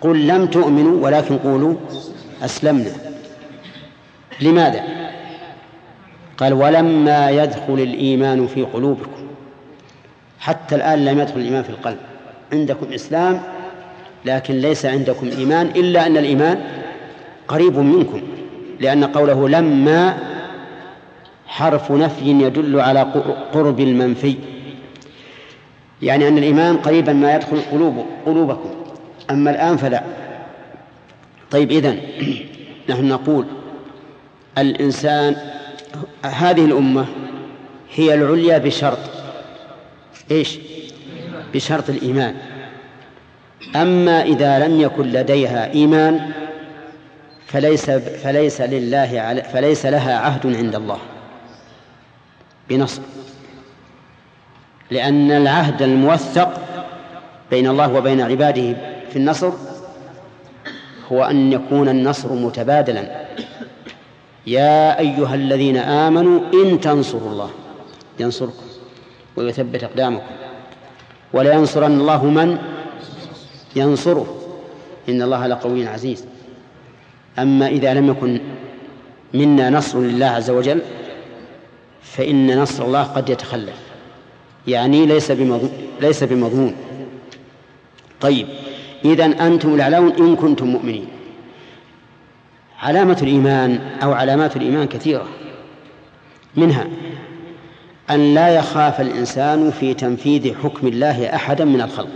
قل لم تؤمنوا ولكن قولوا أسلمنا. لماذا؟ قال ولما يدخل الإيمان في قلوبكم حتى الآن لم يدخل الإيمان في القلب. عندكم إسلام لكن ليس عندكم إيمان إلا أن الإيمان قريب منكم لأن قوله لما حرف نفي يدل على قرب المنفي. يعني أن الإيمان قريبا ما يدخل قلوب قلوبكم. أما الآن فلا. طيب إذن (clears throat) نحن نقول الإنسان هذه الأمة هي العليا بشرط. إيش؟ بشرط الإيمان. أما إذا لم يكن لديها إيمان فليس فليس لله فليس لها عهد عند الله. بنصر. لأن العهد الموثق بين الله وبين عباده في النصر هو أن يكون النصر متبادلا. يا أيها الذين آمنوا إن تنصروا الله ينصركم ويثبت أقدامكم. ولينصرن الله من ينصره. إن الله لقوي عزيز. أما إذا لم يكن منا نصر لله عز وجل فإن نصر الله قد يتخلف. يعني ليس بمضمون ليس بمضمون. طيب. إذا أنتم الأعلون إن كنتم مؤمنين. علامة الإيمان أو علامات الإيمان كثيرة. منها أن لا يخاف الإنسان في تنفيذ حكم الله أحدا من الخلق.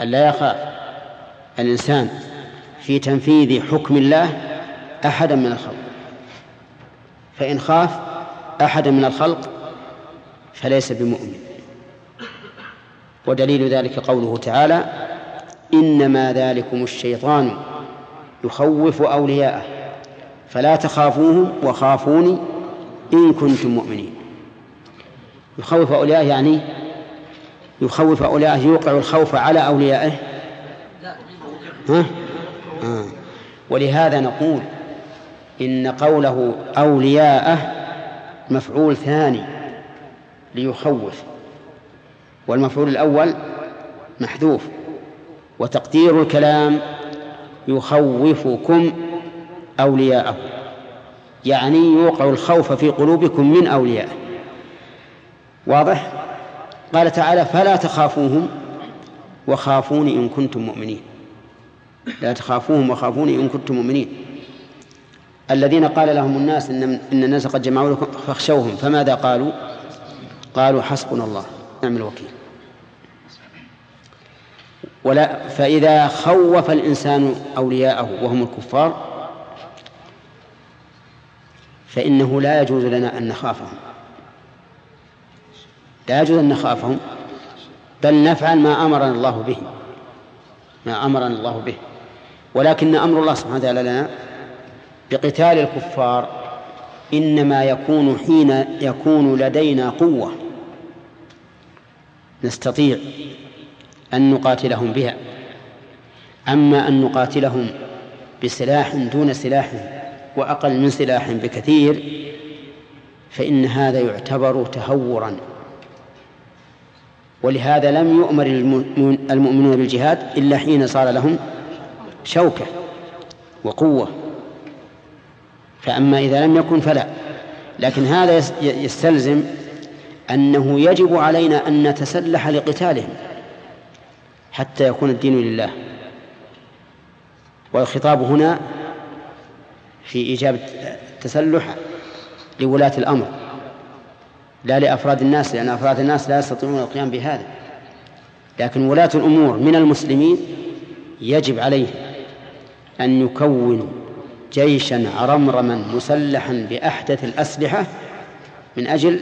أن لا يخاف الإنسان في تنفيذ حكم الله أحدا من الخلق. فإن خاف أحدا من الخلق فليس بمؤمن. ودليل ذلك قوله تعالى إنما ذلكم الشيطان يخوف أولياءه فلا تخافوهم وخافوني إن كنتم مؤمنين يخوف أولياءه يعني يخوف أولياءه يوقع الخوف على أوليائه ها؟ آه. ولهذا نقول إن قوله أولياءه مفعول ثاني ليخوف والمفعول الأول محذوف. وتقدير الكلام يخوفكم أولياءه. يعني يوقع الخوف في قلوبكم من أوليائه. واضح؟ قال تعالى فلا تخافوهم وخافوني إن كنتم مؤمنين. لا تخافوهم وخافوني إن كنتم مؤمنين. الذين قال لهم الناس إن, إن الناس قد جمعوا لكم فاخشوهم. فماذا قالوا؟ قالوا حسبنا الله نعم الوكيل. ولا فإذا خوف الإنسان أولياءه وهم الكفار فإنه لا يجوز لنا أن نخافهم. لا يجوز أن نخافهم بل نفعل ما أمرنا الله به ما أمرنا الله به. ولكن أمر الله سبحانه وتعالى لنا بقتال الكفار إنما يكون حين يكون لدينا قوة. نستطيع أن نقاتلهم بها. أما أن نقاتلهم بسلاح دون سلاح وأقل من سلاح بكثير فإن هذا يعتبر تهورا. ولهذا لم يؤمر المؤمنون بالجهاد إلا حين صار لهم شوكة وقوة. فأما إذا لم يكن فلا. لكن هذا يستلزم أنه يجب علينا أن نتسلح لقتالهم. حتى يكون الدين لله. والخطاب هنا في إيجاب التسلح لولاة الأمر لا لأفراد الناس لأن أفراد الناس لا يستطيعون القيام بهذا. لكن ولاة الأمور من المسلمين يجب عليهم أن يكونوا جيشا عرمرما مسلحا بأحدث الأسلحة من أجل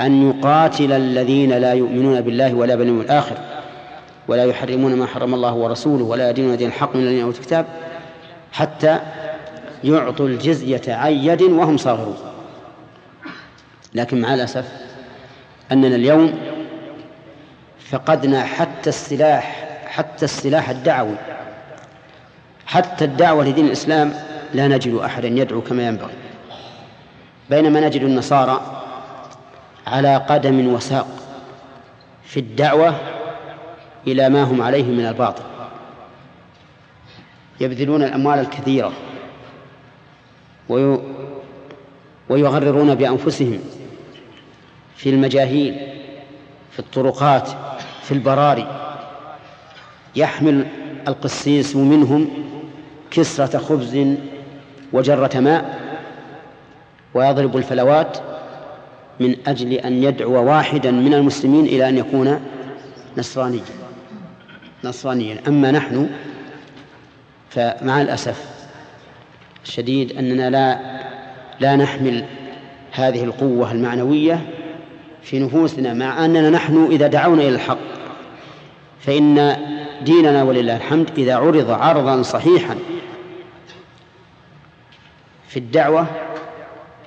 أن يقاتل الذين لا يؤمنون بالله ولا باليوم الآخر. ولا يحرمون ما حرم الله ورسوله ولا يدينون دين الحق من الذين أوتوا الكتاب حتى يعطوا الجزية عن يد وهم صاغرون. لكن مع الأسف أننا اليوم فقدنا حتى السلاح حتى السلاح الدعوي حتى الدعوة لدين الإسلام لا نجد أحدا يدعو كما ينبغي. بينما نجد النصارى على قدم وساق في الدعوة إلى ما هم عليه من الباطل. يبذلون الأموال الكثيرة. ويغررون بأنفسهم في المجاهيل في الطرقات في البراري. يحمل القسيس منهم كسرة خبز وجرة ماء ويضرب الفلوات من أجل أن يدعو واحدا من المسلمين إلى أن يكون نصرانيا. نصرانيا أما نحن فمع الأسف الشديد أننا لا لا نحمل هذه القوة المعنوية في نفوسنا مع أننا نحن إذا دعونا إلى الحق فإن ديننا ولله الحمد إذا عرض عرضا صحيحا في الدعوة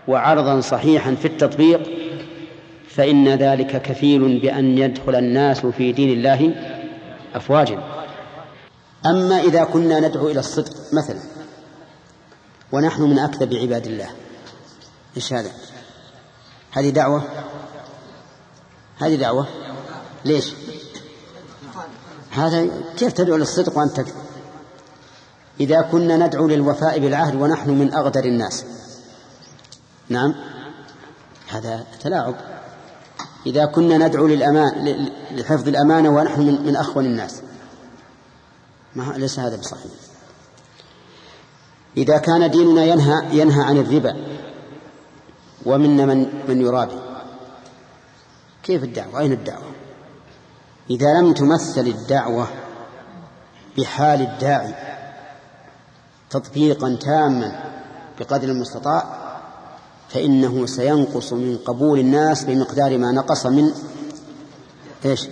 وعرضا صحيحا في التطبيق فإن ذلك كفيل بأن يدخل الناس في دين الله أفواجا أما إذا كنا ندعو إلى الصدق مثلا ونحن من أكذب عباد الله. إيش هذا؟ هذه دعوة؟ هذه دعوة؟ ليش؟ هذا كيف تدعو للصدق وأنت؟ إذا كنا ندعو للوفاء بالعهد ونحن من أغدر الناس. نعم. هذا تلاعب. إذا كنا ندعو للأمان لحفظ الأمانة ونحن من, من أخون الناس ما ليس هذا بصحيح إذا كان ديننا ينهى ينهى عن الربا ومنا من من يرابي كيف الدعوة؟ أين الدعوة؟ إذا لم تمثل الدعوة بحال الداعي تطبيقا تاما بقدر المستطاع فإنه سينقص من قبول الناس بمقدار ما نقص من إيش؟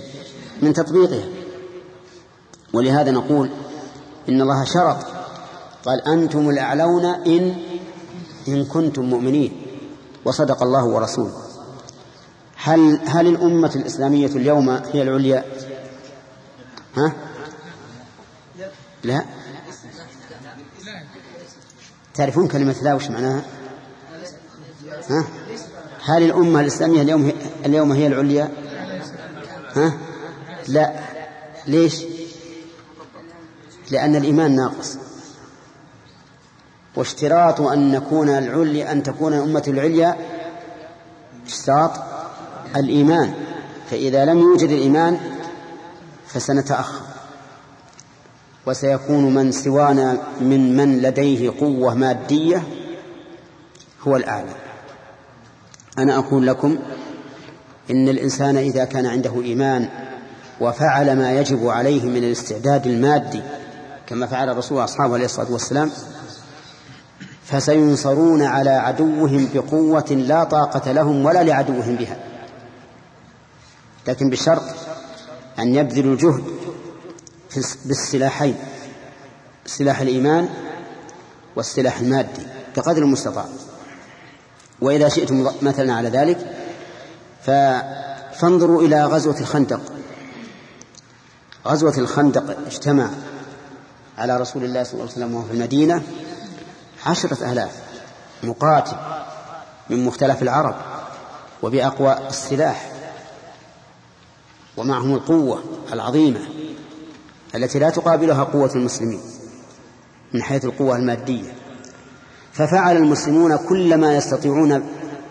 من تطبيقها ولهذا نقول إن الله شرط قال أنتم الأعلون إن إن كنتم مؤمنين وصدق الله ورسوله هل هل الأمة الإسلامية اليوم هي العليا؟ ها؟ لا تعرفون كلمة لا وش معناها؟ ها؟ هل الأمة الإسلامية اليوم هي اليوم هي العليا؟ ها؟ لا ليش؟ لأن الإيمان ناقص واشتراط أن نكون العليا أن تكون الأمة العليا اشتراط الإيمان فإذا لم يوجد الإيمان فسنتأخر وسيكون من سوانا من من لديه قوة مادية هو الأعلى أنا أقول لكم إن الإنسان إذا كان عنده إيمان وفعل ما يجب عليه من الاستعداد المادي كما فعل الرسول وأصحابه عليه الصلاة والسلام فسينصرون على عدوهم بقوة لا طاقة لهم ولا لعدوهم بها. لكن بشرط أن يبذلوا الجهد بالسلاحين سلاح الإيمان والسلاح المادي بقدر المستطاع. وإذا شئتم مثلا على ذلك فانظروا إلى غزوة الخندق. غزوة الخندق اجتمع على رسول الله صلى الله عليه وسلم وهو في المدينة عشرة آلاف مقاتل من مختلف العرب وبأقوى السلاح ومعهم القوة العظيمة التي لا تقابلها قوة المسلمين من حيث القوة المادية. ففعل المسلمون كل ما يستطيعون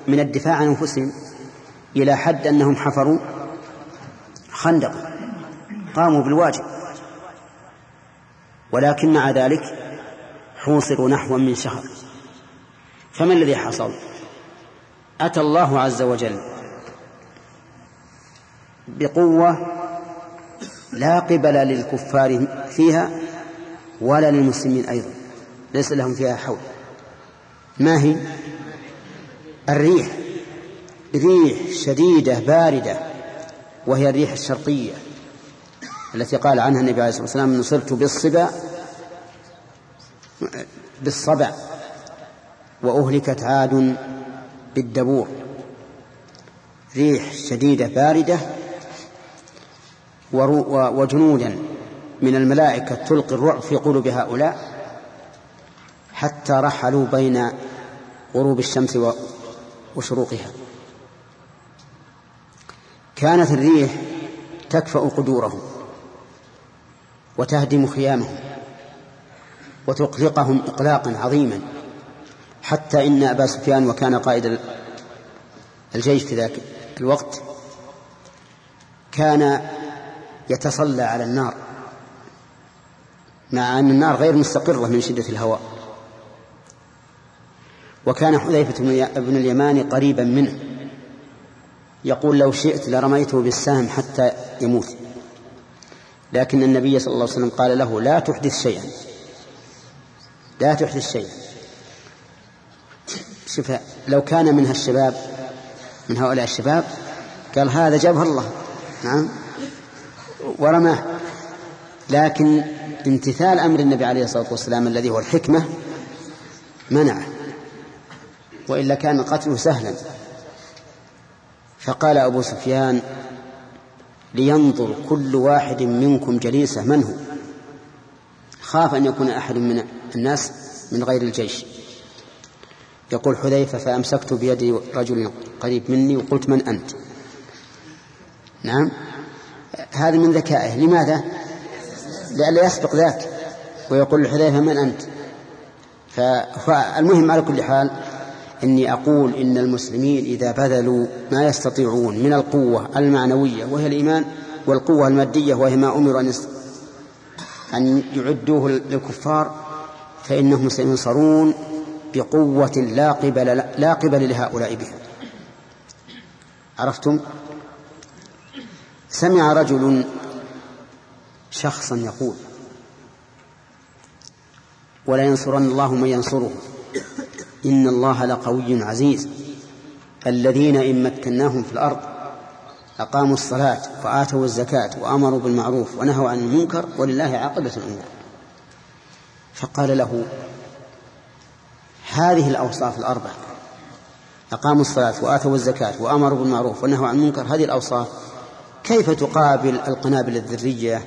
من الدفاع عن أنفسهم إلى حد أنهم حفروا خندقا قاموا بالواجب. ولكن مع ذلك حوصروا نحو من شهر. فما الذي حصل؟ أتى الله عز وجل بقوة لا قبل للكفار فيها ولا للمسلمين أيضا ليس لهم فيها حول. ما هي؟ الريح. ريح شديدة باردة وهي الريح الشرقية التي قال عنها النبي عليه الصلاة والسلام نصرت بالصبا بالصبع وأهلكت عاد بالدبور ريح شديدة باردة وجنودا من الملائكة تلقي الرعب في قلوب هؤلاء. حتى رحلوا بين غروب الشمس وشروقها. كانت الريح تكفأ قدورهم وتهدم خيامهم وتقلقهم إقلاقا عظيما. حتى إن أبا سفيان وكان قائد الجيش في ذاك الوقت كان يتصلى على النار مع أن النار غير مستقرة من شدة الهواء. وكان حذيفة بن اليمان قريبا منه. يقول لو شئت لرميته بالسهم حتى يموت. لكن النبي صلى الله عليه وسلم قال له لا تحدث شيئا. لا تحدث شيئا. شوف لو كان منها الشباب من هؤلاء الشباب قال هذا جابه الله. نعم. ورماه. لكن امتثال أمر النبي عليه الصلاة والسلام الذي هو الحكمة منعه. وإلا كان قتله سهلا. فقال أبو سفيان لينظر كل واحد منكم جليسة من هو؟ خاف أن يكون أحد من الناس من غير الجيش. يقول حذيفة فأمسكت بيد رجل قريب مني وقلت من أنت؟ نعم. هذا من ذكائه. لماذا؟ لئلا يسبق ذاك. ويقول لحذيفة من أنت؟ فالمهم على كل حال إني أقول إن المسلمين إذا بذلوا ما يستطيعون من القوة المعنوية وهي الإيمان والقوة المادية وهي ما أمروا أن أن يعدوه للكفار فإنهم سينصرون بقوة لا قبل لا قبل لهؤلاء بها عرفتم؟ سمع رجل شخصا يقول ولا ينصرن الله من ينصره إن الله لقوي عزيز. الذين إن مكناهم في الأرض أقاموا الصلاة وآتوا الزكاة وأمروا بالمعروف ونهوا عن المنكر ولله عاقبة الأمور. فقال له هذه الأوصاف الأربعة أقاموا الصلاة وآتوا الزكاة وأمروا بالمعروف ونهوا عن المنكر. هذه الأوصاف كيف تقابل القنابل الذرية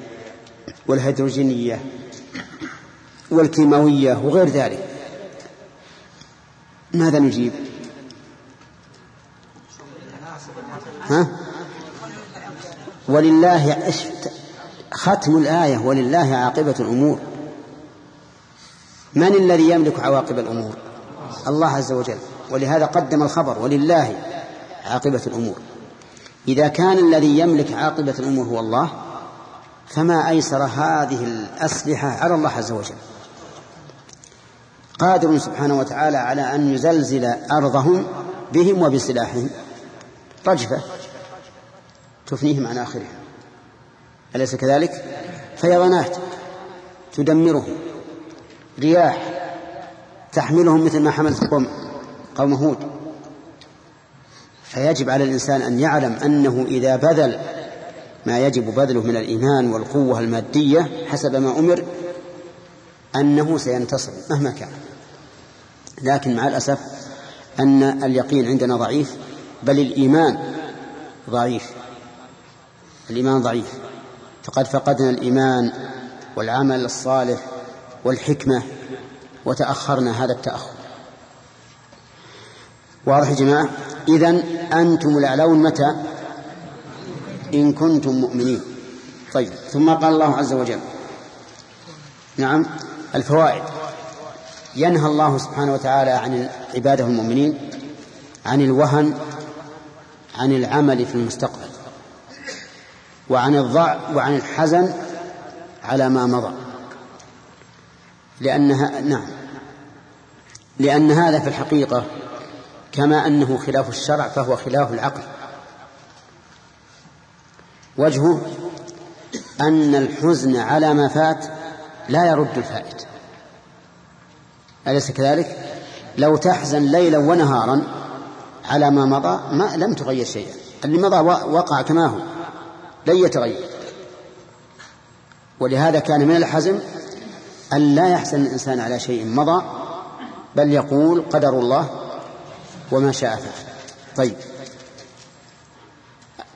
والهيدروجينية والكيماوية وغير ذلك؟ ماذا نجيب؟ ها؟ ولله ختم الآية ولله عاقبة الأمور. من الذي يملك عواقب الأمور؟ الله عز وجل. ولهذا قدم الخبر ولله عاقبة الأمور. إذا كان الذي يملك عاقبة الأمور هو الله فما أيسر هذه الأسلحة على الله عز وجل؟ قادر سبحانه وتعالى على أن يزلزل أرضهم بهم وبسلاحهم. رجفة. تفنيهم عن آخرها. أليس كذلك؟ فيضانات. تدمرهم رياح. تحملهم مثل ما حملت قوم قوم هود. فيجب على الإنسان أن يعلم أنه إذا بذل ما يجب بذله من الإيمان والقوة المادية حسب ما أمر أنه سينتصر مهما كان. لكن مع الأسف أن اليقين عندنا ضعيف بل الإيمان ضعيف. الإيمان ضعيف. فقد فقدنا الإيمان والعمل الصالح والحكمة وتأخرنا هذا التأخر. واضح يا جماعة؟ إذن أنتم الأعلون متى؟ إن كنتم مؤمنين. طيب ثم قال الله عز وجل نعم الفوائد. ينهى الله سبحانه وتعالى عن عباده المؤمنين عن الوهن عن العمل في المستقبل وعن الضع وعن الحزن على ما مضى. لأنها نعم. لأن هذا في الحقيقة كما أنه خلاف الشرع فهو خلاف العقل. وجهه أن الحزن على ما فات لا يرد الفائت. أليس كذلك؟ لو تحزن ليلا ونهارا على ما مضى ما لم تغير شيئا. اللي مضى وقع كما هو. لن يتغير. ولهذا كان من الحزم أن لا يحزن الإنسان على شيء مضى بل يقول قدر الله وما شاء فعل. طيب.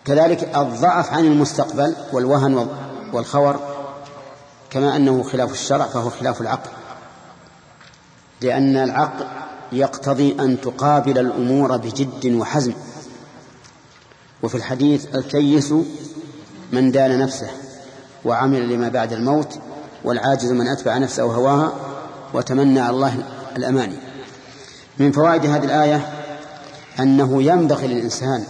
كذلك الضعف عن المستقبل والوهن والخور كما أنه خلاف الشرع فهو خلاف العقل. لأن العقل يقتضي أن تقابل الأمور بجد وحزم. وفي الحديث الكيس من دان نفسه وعمل لما بعد الموت والعاجز من أتبع نفسه هواها وتمنى على الله الأماني من فوائد هذه الآية أنه ينبغي للإنسان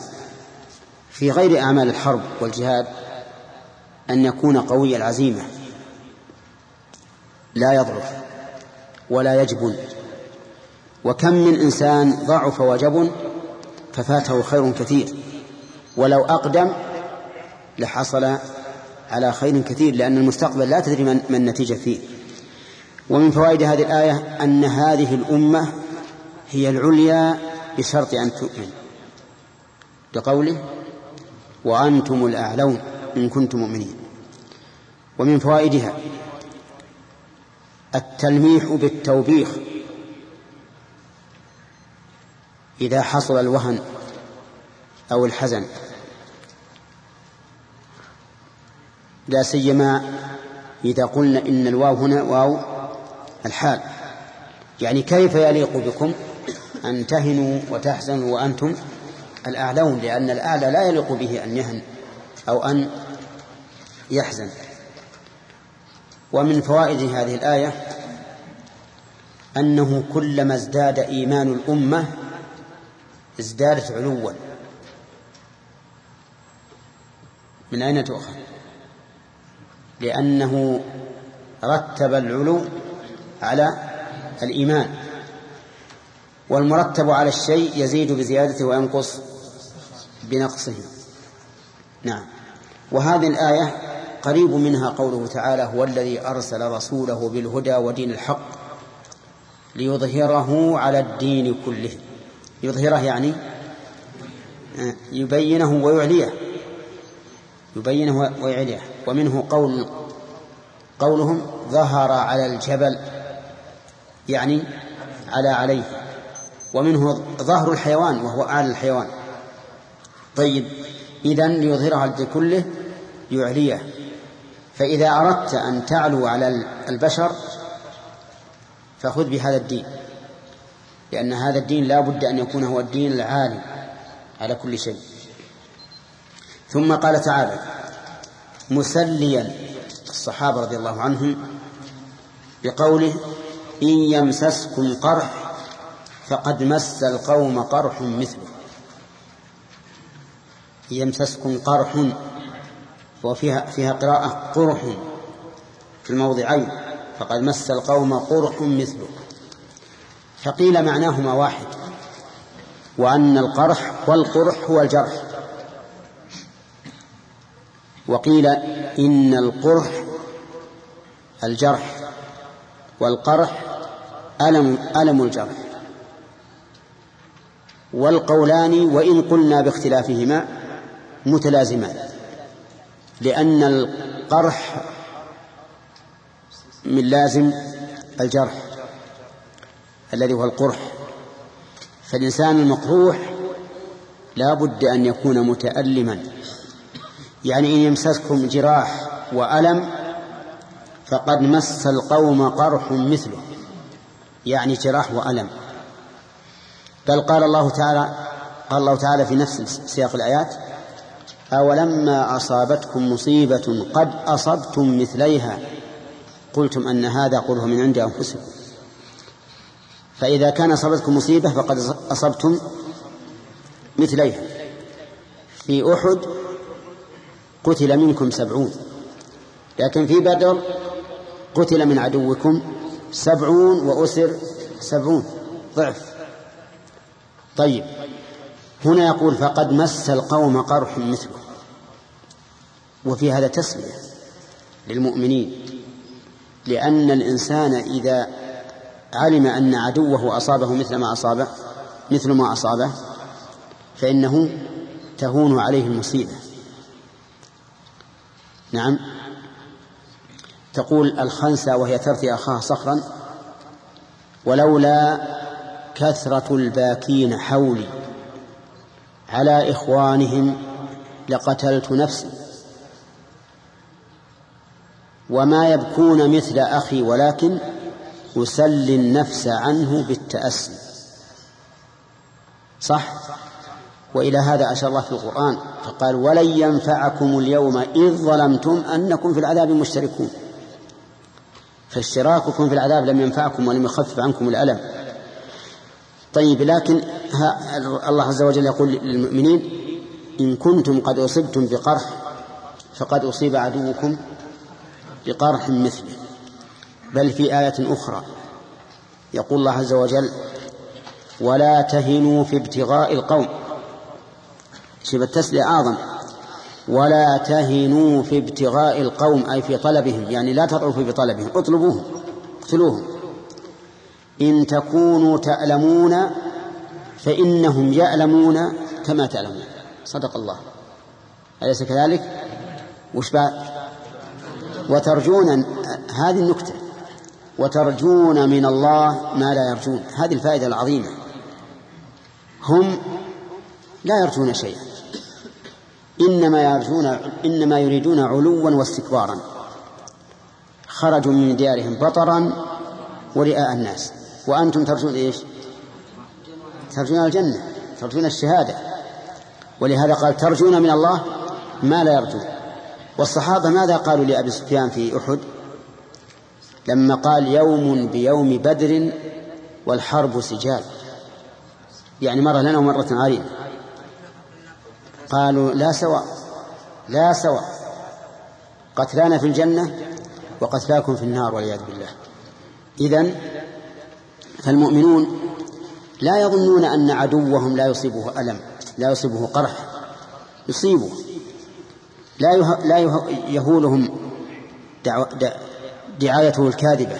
في غير أعمال الحرب والجهاد أن يكون قوي العزيمة لا يضعف ولا يجبن وكم من إنسان ضعف وجبن ففاته خير كثير. ولو أقدم لحصل على خير كثير لأن المستقبل لا تدري من, من النتيجة فيه. ومن فوائد هذه الآية أن هذه الأمة هي العليا بشرط أن تؤمن. لقوله وأنتم الأعلون إن كنتم مؤمنين. ومن فوائدها التلميح بالتوبيخ. إذا حصل الوهن أو الحزن. لا سيما إذا قلنا إن الواو هنا واو الحال. يعني كيف يليق بكم أن تهنوا وتحزنوا وأنتم الأعلون؟ لأن الأعلى لا يليق به أن يهن أو أن يحزن. ومن فوائد هذه الآية أنه كلما ازداد إيمان الأمة ازدادت علوا. من أين تؤخذ؟ لأنه رتب العلو على الإيمان والمرتب على الشيء يزيد بزيادته وينقص بنقصه. نعم. وهذه الآية قريب منها قوله تعالى هو الذي أرسل رسوله بالهدى ودين الحق ليظهره على الدين كله. يظهره يعني يبينه ويعليه. يبينه ويعليه. ومنه قول قولهم ظهر على الجبل يعني على عليه. ومنه ظهر الحيوان وهو أعلى الحيوان. طيب إذا ليظهره على كله يعليه. فإذا أردت أن تعلو على البشر فخذ بهذا الدين. لأن هذا الدين لا بد أن يكون هو الدين العالي على كل شيء. ثم قال تعالى مسليا الصحابة رضي الله عنهم بقوله إن يمسسكم قرح فقد مس القوم قرح مثله. يمسسكم قرح وفيها فيها قراءة قرح في الموضعين فقد مس القوم قرح مثله. فقيل معناهما واحد وأن القرح والقرح هو الجرح. وقيل إن القرح الجرح والقرح ألم ألم الجرح. والقولان وإن قلنا باختلافهما متلازمان. لأن القرح من لازم الجرح الذي هو القرح. فالإنسان المقروح لا بد أن يكون متألما. يعني إن يمسسكم جراح وألم فقد مس القوم قرح مثله يعني جراح وألم. بل قال الله تعالى قال الله تعالى في نفس سياق الآيات أولما أصابتكم مصيبة قد أصبتم مثليها؟ قلتم أن هذا قله من عند أنفسكم. فإذا كان أصابتكم مصيبة فقد أصبتم مثليها. في أحد قتل منكم سبعون. لكن في بدر قتل من عدوكم سبعون وأسر سبعون. ضعف. طيب. هنا يقول فقد مس القوم قرح مثله. وفي هذا تسلية للمؤمنين لأن الإنسان إذا علم أن عدوه أصابه مثل ما أصابه مثل ما أصابه فإنه تهون عليه المصيبة. نعم. تقول الخنسة وهي ترثي أخاها صخرا ولولا كثرة الباكين حولي. على إخوانهم لقتلت نفسي. وما يبكون مثل أخي ولكن أسلي النفس عنه بالتأسي. صح؟ وإلى هذا أشار الله في القرآن فقال ولن ينفعكم اليوم إذ ظلمتم أنكم في العذاب مشتركون. فاشتراككم في العذاب لم ينفعكم ولم يخفف عنكم الألم. طيب لكن الله عز وجل يقول للمؤمنين إن كنتم قد أصبتم بقرح فقد أصيب عدوكم بقرح مثله بل في آية أخرى يقول الله عز وجل ولا تهنوا في ابتغاء القوم. شبه التسلية أعظم. ولا تهنوا في ابتغاء القوم أي في طلبهم يعني لا تضعفوا في طلبهم اطلبوهم اقتلوهم. إن تكونوا تألمون فإنهم يألمون كما تألمون. صدق الله. أليس كذلك؟ وش بعد وترجون هذه النكتة. وترجون من الله ما لا يرجون. هذه الفائدة العظيمة. هم لا يرجون شيئا. إنما يرجون إنما يريدون علوا واستكبارا. خرجوا من ديارهم بطرا ورئاء الناس. وأنتم ترجون إيش؟ ترجون الجنة ترجون الشهادة. ولهذا قال ترجون من الله ما لا يرجون. والصحابة ماذا قالوا لأبي سفيان في أحد؟ لما قال يوم بيوم بدر والحرب سجال. يعني مرة لنا ومرة علينا قالوا لا سواء لا سواء. قتلانا في الجنة وقتلاكم في النار والعياذ بالله. إذن فالمؤمنون لا يظنون أن عدوهم لا يصيبه ألم لا يصيبه قرح يصيبه. لا لا يهولهم دعايته الكاذبة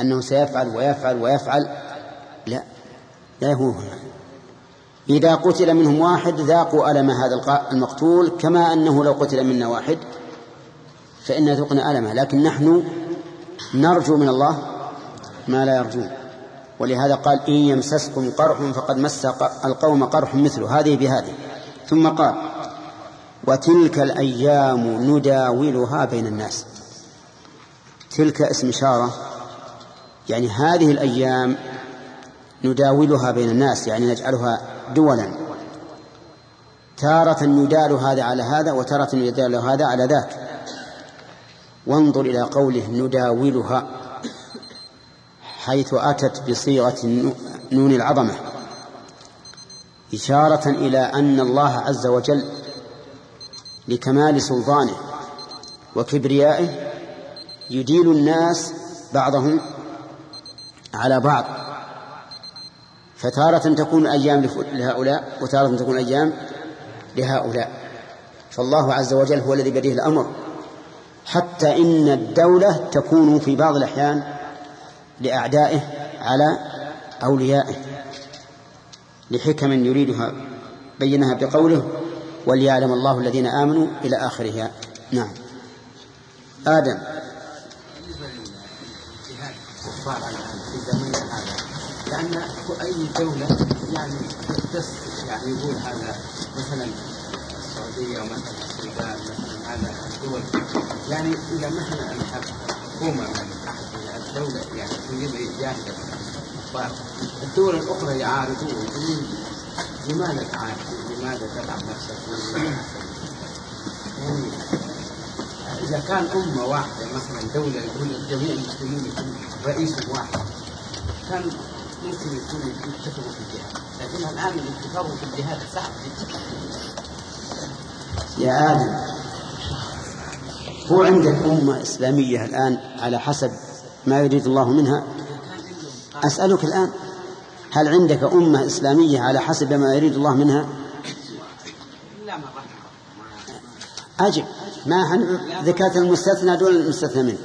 أنه سيفعل ويفعل ويفعل. لا لا يهولهم. إذا قتل منهم واحد ذاقوا ألم هذا المقتول كما أنه لو قتل منا واحد فإن ذقنا ألمه. لكن نحن نرجو من الله ما لا يرجون. ولهذا قال إن يمسسكم قرح فقد مس القوم قرح مثله. هذه بهذه. ثم قال وتلك الأيام نداولها بين الناس. تلك اسم إشارة. يعني هذه الأيام نداولها بين الناس يعني نجعلها دولا. تارة يدال هذا على هذا وتارة يدال هذا على ذاك. وانظر إلى قوله نداولها. حيث أتت بصيغة نون العظمة إشارة إلى أن الله عز وجل لكمال سلطانه وكبريائه يديل الناس بعضهم على بعض. فتارة تكون أيام لهؤلاء وتارة تكون أيام لهؤلاء. فالله عز وجل هو الذي بيده الأمر. حتى إن الدولة تكون في بعض الأحيان لأعدائه على أوليائه لحكم يريدها بينها بقوله وليعلم الله الذين آمنوا إلى آخرها نعم. آدم. لأن أي دولة يعني يعني يقول هذا مثلا السعودية ومثلا السودان مثلا هذا الدول. يعني إذا مثلا الحكومة أحد الدولة يعني يجاهد الكفار الدول الأخرى يعارضون. يقولون لماذا تعارض؟ لماذا تتعب نفسك؟ يعني إذا كان أمة واحدة مثلا دولة يقول جميع المسلمين يكون رئيس واحد. كان ممكن يكون يتفقوا في الجهاد. لكن الآن الاتفاق في الجهاد صعب جدا. يا آدم. هو عندك أمة إسلامية الآن على حسب ما يريد الله منها. أسألك الآن هل عندك أمة إسلامية على حسب ما يريد الله منها؟ أجب. ما ذكرت المستثنى دون المستثنى منه.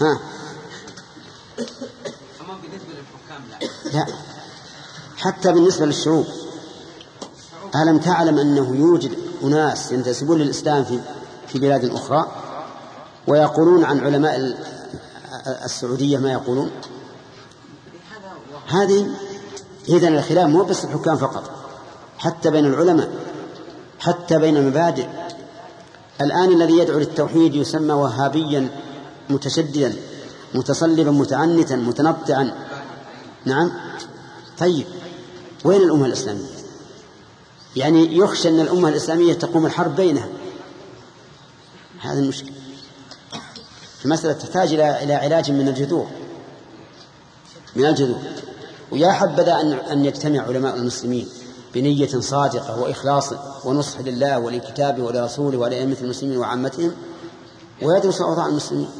ها. لا. حتى بالنسبة للشعوب ألم تعلم أنه يوجد أناس ينتسبون للإسلام في في بلاد أخرى؟ ويقولون عن علماء السعودية ما يقولون؟ هذه إذن الخلاف مو بس الحكام فقط حتى بين العلماء حتى بين المبادئ. الآن الذي يدعو للتوحيد يسمى وهابيا متشددا متصلبا متعنتا متنطعا. نعم؟ طيب وين الأمة الإسلامية؟ يعني يخشى أن الأمة الإسلامية تقوم الحرب بينها. هذا المشكلة. المسألة تحتاج إلى إلى علاج من الجذور. من الجذور. ويا حبذا أن أن يجتمع علماء المسلمين بنية صادقة وإخلاص ونصح لله ولكتابه ولرسوله ولأئمة المسلمين وعامتهم ويدرس أوضاع المسلمين.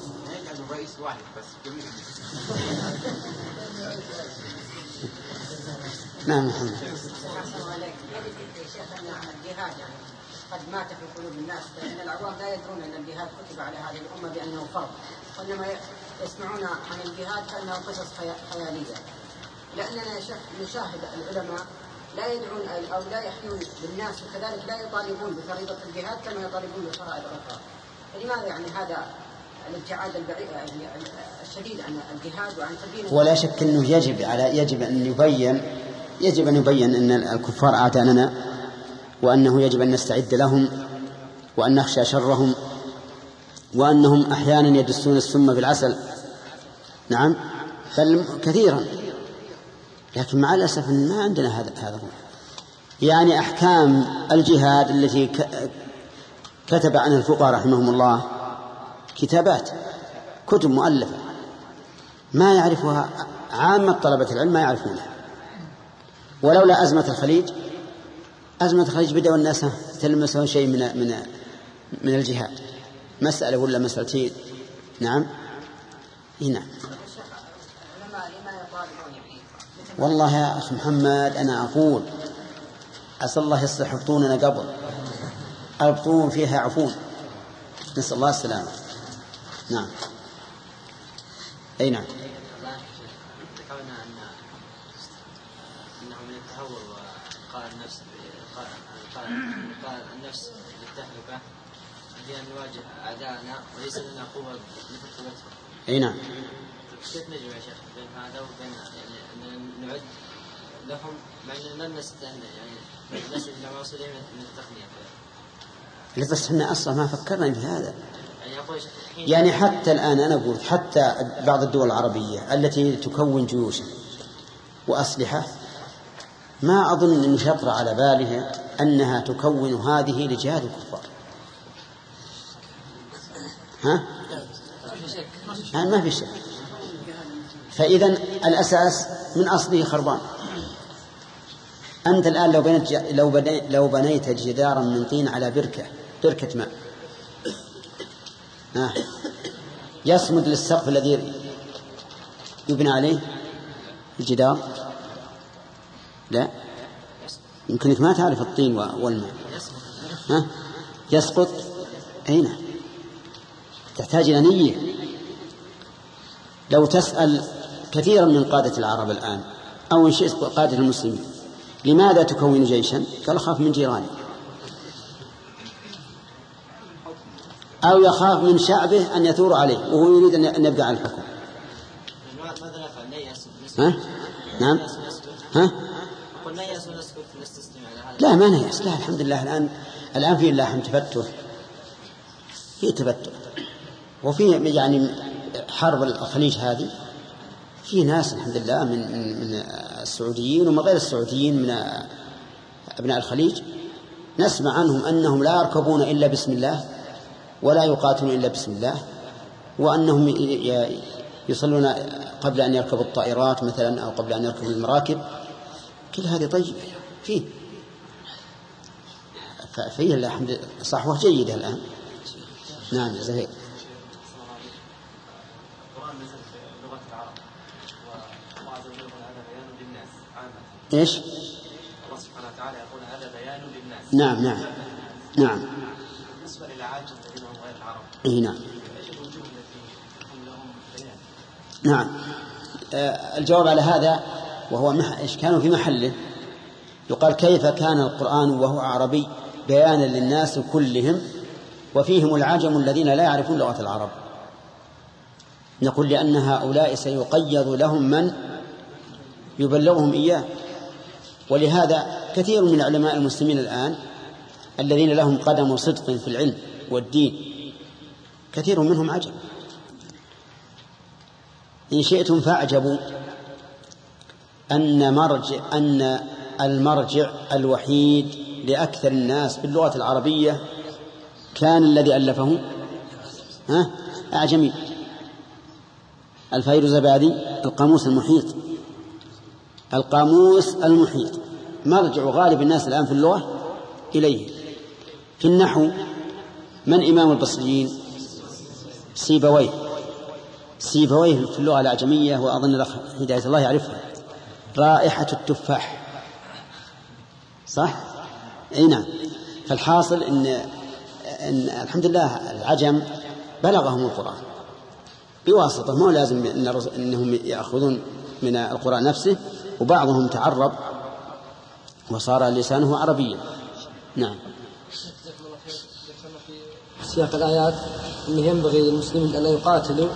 نعم محمد قد مات في قلوب الناس لأن العوام لا يدرون ان الجهاد كتب على هذه الامه بانه فرض وانما يسمعون عن الجهاد كانه قصص يا شيخ نشاهد العلماء لا يدعون أو لا يحيون بالناس وكذلك لا يطالبون بفريضة الجهاد كما يطالبون بفرائض أخرى فلماذا يعني هذا الابتعاد الشديد عن الجهاد وعن ولا شك أنه يجب على يجب أن يبين يجب أن يبين أن الكفار اعداءنا وأنه يجب أن نستعد لهم وأن نخشى شرهم وأنهم أحيانا يدسون السم في العسل نعم. بل كثيرا. لكن مع الأسف ما عندنا هذا هذا يعني أحكام الجهاد التي كتب عنها الفقهاء رحمهم الله كتابات كتب مؤلفة ما يعرفها عامة طلبة العلم ما يعرفونها. ولولا أزمة الخليج أزمة الخليج بدأوا الناس يتلمسون شيء من من من الجهاد. مسألة ولا مسألتين؟ نعم. إيه نعم. والله يا أخ محمد أنا أقول أسأل الله يصلح بطوننا قبل. البطون فيها عفون. نسأل الله السلامة. نعم. أي نعم ذكرنا أن أنه من التهور قال النفس قال قال النفس للتهلكة هي أن نواجه وليس لنا قوة مثل قوتهم. أي نعم. كيف نجمع يا شيخ بين هذا وبين يعني نعد لهم مع أننا لن نستهنى يعني نسل إلى ما من التقنية. بس إحنا أصلا ما فكرنا في هذا يعني حتى الآن أنا أقول حتى بعض الدول العربية التي تكون جيوشا وأسلحة ما أظن أن يطرأ على بالها أنها تكون هذه لجهاد الكفار ها؟ ها ما في شك. فإذا الأساس من أصله خربان. أنت الآن لو بنيت لو بنيت, لو بنيت جدارا من طين على بركة بركة ماء. آه. يصمد للسقف الذي يبنى عليه الجدار؟ لا. يمكنك ما تعرف الطين والماء. ها؟ يسقط؟ أين تحتاج إلى نية. لو تسأل كثيرا من قادة العرب الآن أو إن شئت قادة المسلمين لماذا تكون جيشا؟ قال أخاف من جيراني. أو يخاف من شعبه أن يثور عليه وهو يريد أن يبقى على الحكم. ها؟ نعم. ها؟ لا ما نيأس. لا الحمد لله. الآن الآن في الله تفتح في تفتح وفي يعني حرب الخليج هذه. في ناس الحمد لله من من السعوديين ومن غير السعوديين من أبناء الخليج نسمع عنهم أنهم لا يركبون إلا بسم الله ولا يقاتلون إلا بسم الله وأنهم يصلون قبل أن يركبوا الطائرات مثلا أو قبل أن يركبوا المراكب. كل هذه طيب فيه. ففيه الحمد صحوة جيدة الآن. نعم زهير. إيش؟ الله سبحانه وتعالى يقول هذا بيان للناس. نعم نعم نعم. بالنسبة للعاجم الذين هم غير العرب. إي نعم. نعم. آه الجواب على هذا وهو مح... كانوا في محله. يقال كيف كان القرآن وهو عربي بيانا للناس كلهم وفيهم العجم الذين لا يعرفون لغة العرب. نقول لأن هؤلاء سيقيض لهم من يبلغهم إياه. ولهذا كثير من علماء المسلمين الآن الذين لهم قدم صدق في العلم والدين كثير منهم عجب. إن شئتم فاعجبوا أن مرجع أن المرجع الوحيد لأكثر الناس باللغة العربية كان الذي ألفه؟ ها؟ أعجمي. الفيروزبادي القاموس المحيط. القاموس المحيط. مرجع غالب الناس الآن في اللغة إليه. في النحو من إمام البصريين؟ سيبويه. سيبويه في اللغة الأعجمية وأظن الأخ هداية الله يعرفها. رائحة التفاح. صح؟ أي نعم. فالحاصل إن, إن الحمد لله العجم بلغهم القرآن. بواسطة مو لازم أنهم يأخذون من القرآن نفسه. وبعضهم تعرض وصار لسانه عربيا. نعم. سياق الآيات أنه ينبغي للمسلمين أن يقاتلوا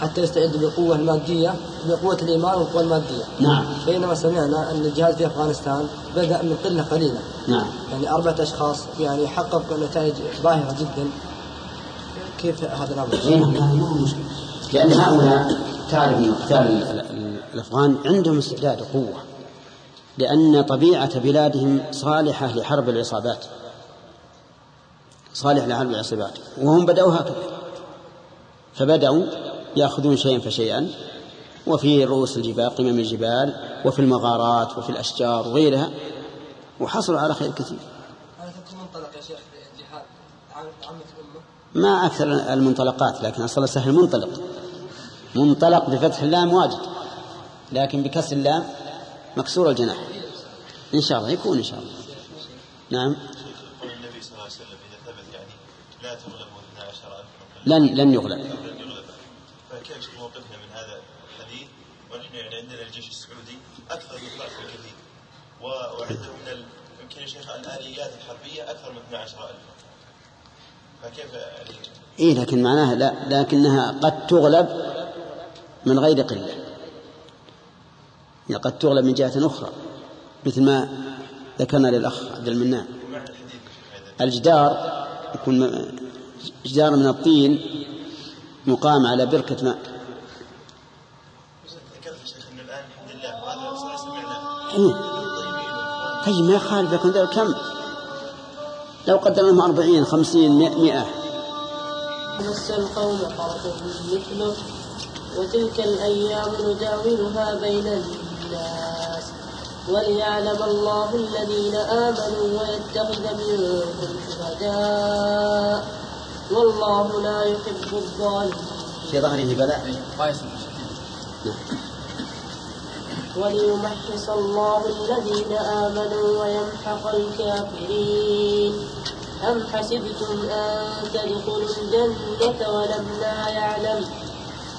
حتى يستعدوا بالقوة المادية بقوة الإيمان والقوة المادية. نعم. بينما سمعنا أن الجهاد في أفغانستان بدأ من قلة قليلة. نعم. يعني أربعة أشخاص يعني حقق نتائج باهرة جدا. كيف هذا الأمر؟ ما هو مشكلة لأن هؤلاء تعرف من قتال الأفغان عندهم استعداد وقوة لأن طبيعة بلادهم صالحة لحرب العصابات صالح لحرب العصابات وهم بدأوا هكذا فبدأوا يأخذون شيئا فشيئا وفي رؤوس الجبال قمم الجبال وفي المغارات وفي الأشجار وغيرها وحصلوا على خير كثير؟ ما أكثر المنطلقات لكن أصل سهل منطلق منطلق بفتح اللام واجد. لكن بكسر اللام مكسور الجناح. إن شاء الله يكون إن شاء الله. نعم. قول النبي صلى الله عليه وسلم إذا ثبت يعني لا تغلبوا 12000 لن لن يغلب. فكيف موقفنا من هذا الحديث ونحن يعني عندنا الجيش السعودي أكثر من ضعف الكثير وعندهم من. يمكن يا شيخ الآليات الحربية أكثر من 12000 فكيف إيه لكن معناها لا لكنها قد تغلب من غير قلة. يعني قد تغلب من جهة أخرى مثل ما ذكرنا للأخ عبد المنان. الجدار يكون جدار من الطين مقام على بركة ماء. إيه. طيب ما يخالف يكون ذلك كم؟ لو قدمنا أربعين خمسين مئة مس القوم قرح مثله وتلك الأيام نداولها بين الناس. وليعلم الله الذين آمنوا ويتخذ منكم شهداء. والله لا يحب الظالمين. في ظهره بلاء وليمحص الله الذين آمنوا ويمحق الكافرين. أم حسبتم أن تدخلوا الجنة ولما يعلم؟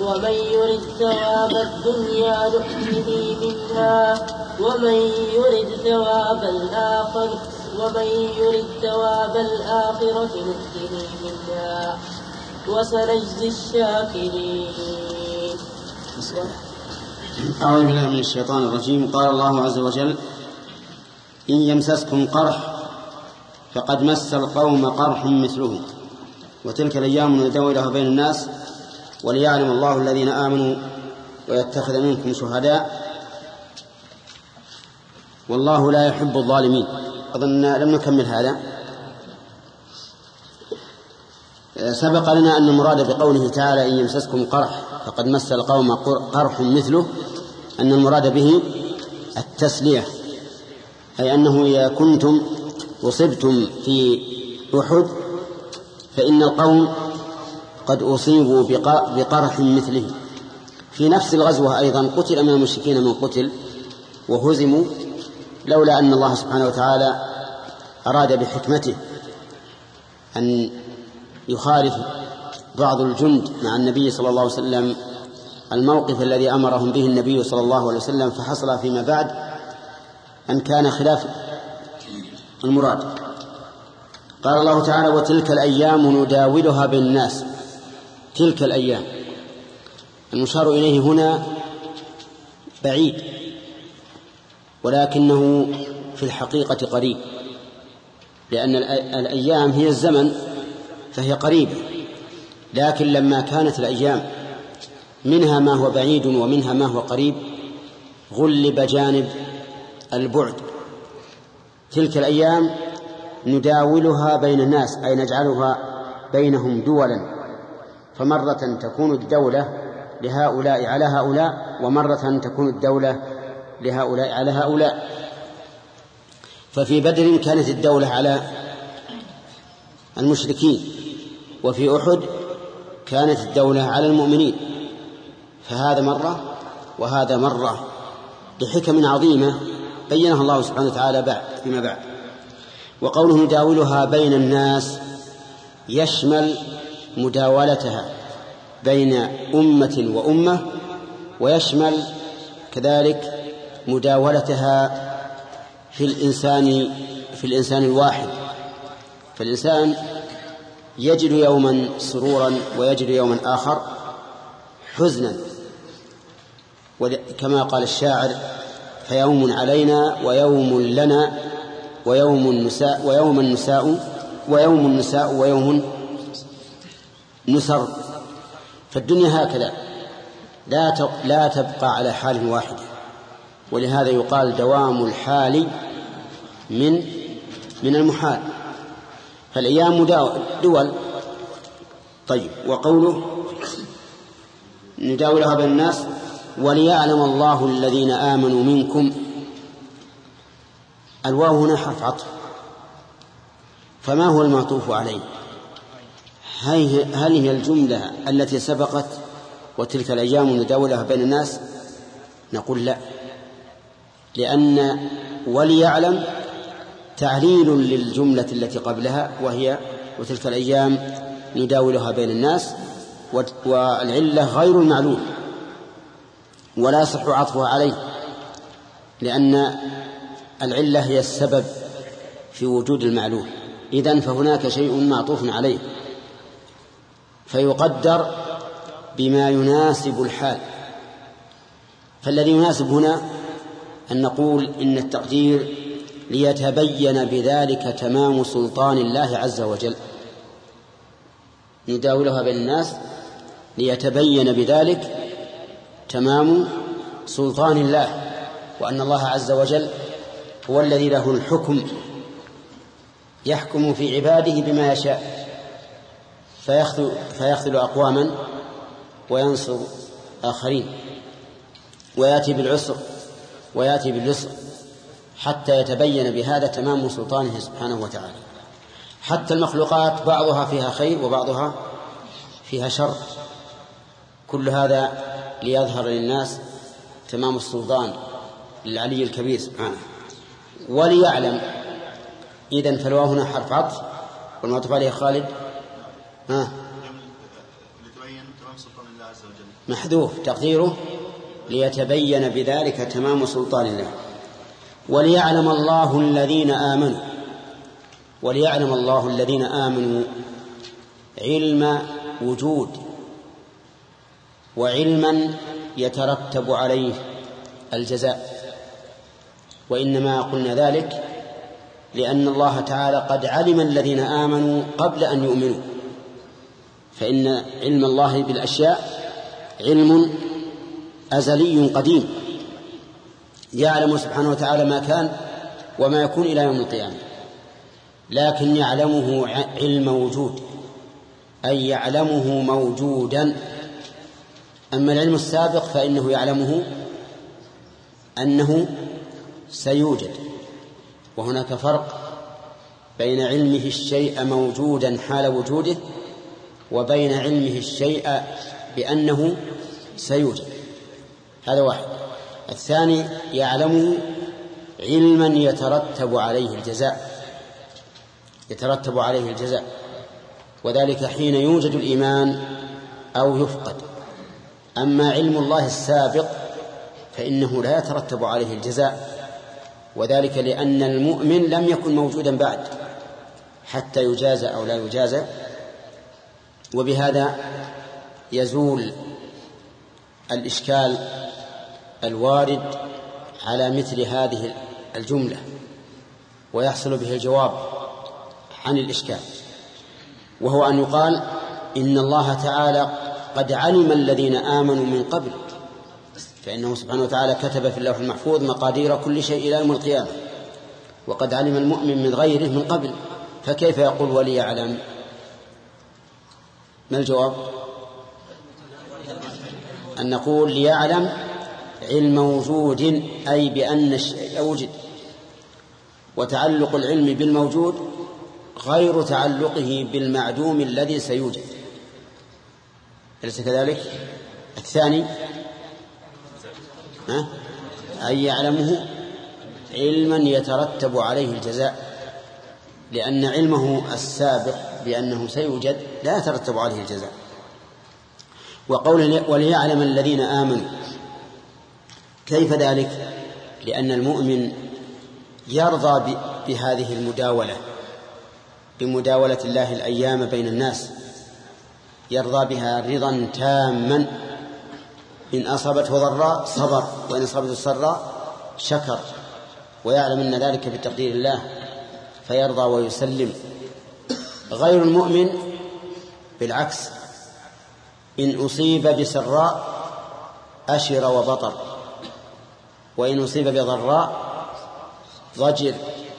ومن يرد ثواب الدنيا نؤته منها ومن يرد ثواب الآخر ومن يرد ثواب الآخرة نؤته منها وسنجزي الشاكرين. أعوذ بالله من الشيطان الرجيم. قال الله عز وجل إن يمسسكم قرح فقد مس القوم قرح مثله. وتلك الأيام نداولها بين الناس وليعلم الله الذين آمنوا ويتخذ منكم شهداء والله لا يحب الظالمين. أظن لم نكمل هذا. سبق لنا أن المراد بقوله تعالى إن يمسسكم قرح فقد مس القوم قرح مثله أن المراد به التسلية أي أنه إذا كنتم أصبتم في أحد فإن القوم قد أصيبوا بقرح مثله. في نفس الغزوة أيضا قتل من المشركين من قتل وهزموا لولا أن الله سبحانه وتعالى أراد بحكمته أن يخالف بعض الجند مع النبي صلى الله عليه وسلم. الموقف الذي أمرهم به النبي صلى الله عليه وسلم فحصل فيما بعد أن كان خلاف المراد. قال الله تعالى وتلك الأيام نداولها بين الناس تلك الأيام. المشار إليه هنا بعيد ولكنه في الحقيقة قريب لأن الأيام هي الزمن فهي قريبة. لكن لما كانت الأيام منها ما هو بعيد ومنها ما هو قريب غلب جانب البعد. تلك الأيام نداولها بين الناس أي نجعلها بينهم دولا. فمرة تكون الدولة لهؤلاء على هؤلاء ومرة تكون الدولة لهؤلاء على هؤلاء. ففي بدر كانت الدولة على المشركين وفي أحد كانت الدولة على المؤمنين. فهذا مرة وهذا مرة لحكم عظيمة بينها الله سبحانه وتعالى بعد فيما بعد. وقوله نداولها بين الناس يشمل مداولتها بين أمة وأمة ويشمل كذلك مداولتها في الإنسان في الإنسان الواحد. فالإنسان يجد يوما سرورا ويجد يوما آخر حزنا. كما قال الشاعر فيوم علينا ويوم لنا ويوم النساء ويوم النساء ويوم النساء ويوم نسر فالدنيا هكذا. لا لا تبقى على حال واحد. ولهذا يقال دوام الحال من من المحال. فالأيام دول. طيب وقوله نداولها بين الناس وليعلم الله الذين آمنوا منكم. الواو هنا حرف عطف. فما هو المعطوف عليه؟ هل هي الجملة التي سبقت وتلك الأيام نداولها بين الناس. نقول لا لأن وليعلم تعليل للجملة التي قبلها وهي وتلك الأيام نداولها بين الناس والعلة غير المعلوم ولا يصح عطفها عليه لأن العلة هي السبب في وجود المعلوم. إذن فهناك شيء معطوف عليه. فيقدر بما يناسب الحال. فالذي يناسب هنا أن نقول إن التقدير ليتبين بذلك تمام سلطان الله عز وجل. نداولها بين الناس ليتبين بذلك تمام سلطان الله وأن الله عز وجل هو الذي له الحكم يحكم في عباده بما يشاء. فيخذل, فيخذل أقواما وينصر آخرين ويأتي بالعسر ويأتي باليسر حتى يتبين بهذا تمام سلطانه سبحانه وتعالى. حتى المخلوقات بعضها فيها خير وبعضها فيها شر. كل هذا ليظهر للناس تمام السلطان للعلي الكبير سبحانه. وليعلم إذا فالواو هنا حرف عطف والمعطوف عليه خالد ها؟ محذوف تقديره ليتبين بذلك تمام سلطان الله. وليعلم الله الذين آمنوا وليعلم الله الذين آمنوا علم وجود وعلما يترتب عليه الجزاء. وإنما قلنا ذلك لأن الله تعالى قد علم الذين آمنوا قبل أن يؤمنوا. فإن علم الله بالأشياء علم أزلي قديم. يعلم سبحانه وتعالى ما كان وما يكون إلى يوم القيامة. لكن يعلمه علم وجود. أي يعلمه موجودا. أما العلم السابق فإنه يعلمه أنه سيوجد. وهناك فرق بين علمه الشيء موجودا حال وجوده وبين علمه الشيء بأنه سيوجد. هذا واحد. الثاني يعلمه علما يترتب عليه الجزاء. يترتب عليه الجزاء. وذلك حين يوجد الإيمان أو يفقد. أما علم الله السابق فإنه لا يترتب عليه الجزاء. وذلك لأن المؤمن لم يكن موجودا بعد حتى يجازى أو لا يجازى وبهذا يزول الإشكال الوارد على مثل هذه الجملة ويحصل به الجواب عن الإشكال وهو أن يقال إن الله تعالى قد علم الذين آمنوا من قبل فإنه سبحانه وتعالى كتب في اللوح المحفوظ مقادير كل شيء إلى يوم القيامة وقد علم المؤمن من غيره من قبل فكيف يقول وليعلم ما الجواب؟ أن نقول ليعلم علم وجود أي بأن الشيء وجد وتعلق العلم بالموجود غير تعلقه بالمعدوم الذي سيوجد. أليس كذلك؟ الثاني ها؟ أن يعلمه علما يترتب عليه الجزاء لأن علمه السابق بأنه سيوجد لا يترتب عليه الجزاء. وقول وليعلم الذين آمنوا. كيف ذلك؟ لأن المؤمن يرضى بهذه المداولة بمداولة الله الأيام بين الناس. يرضى بها رضا تاما. إن أصابته ضراء صبر. وإن أصابته سراء شكر. ويعلم أن ذلك بتقدير الله. فيرضى ويسلم. غير المؤمن بالعكس إن أصيب بسراء أشر وبطر وإن أصيب بضراء ضجر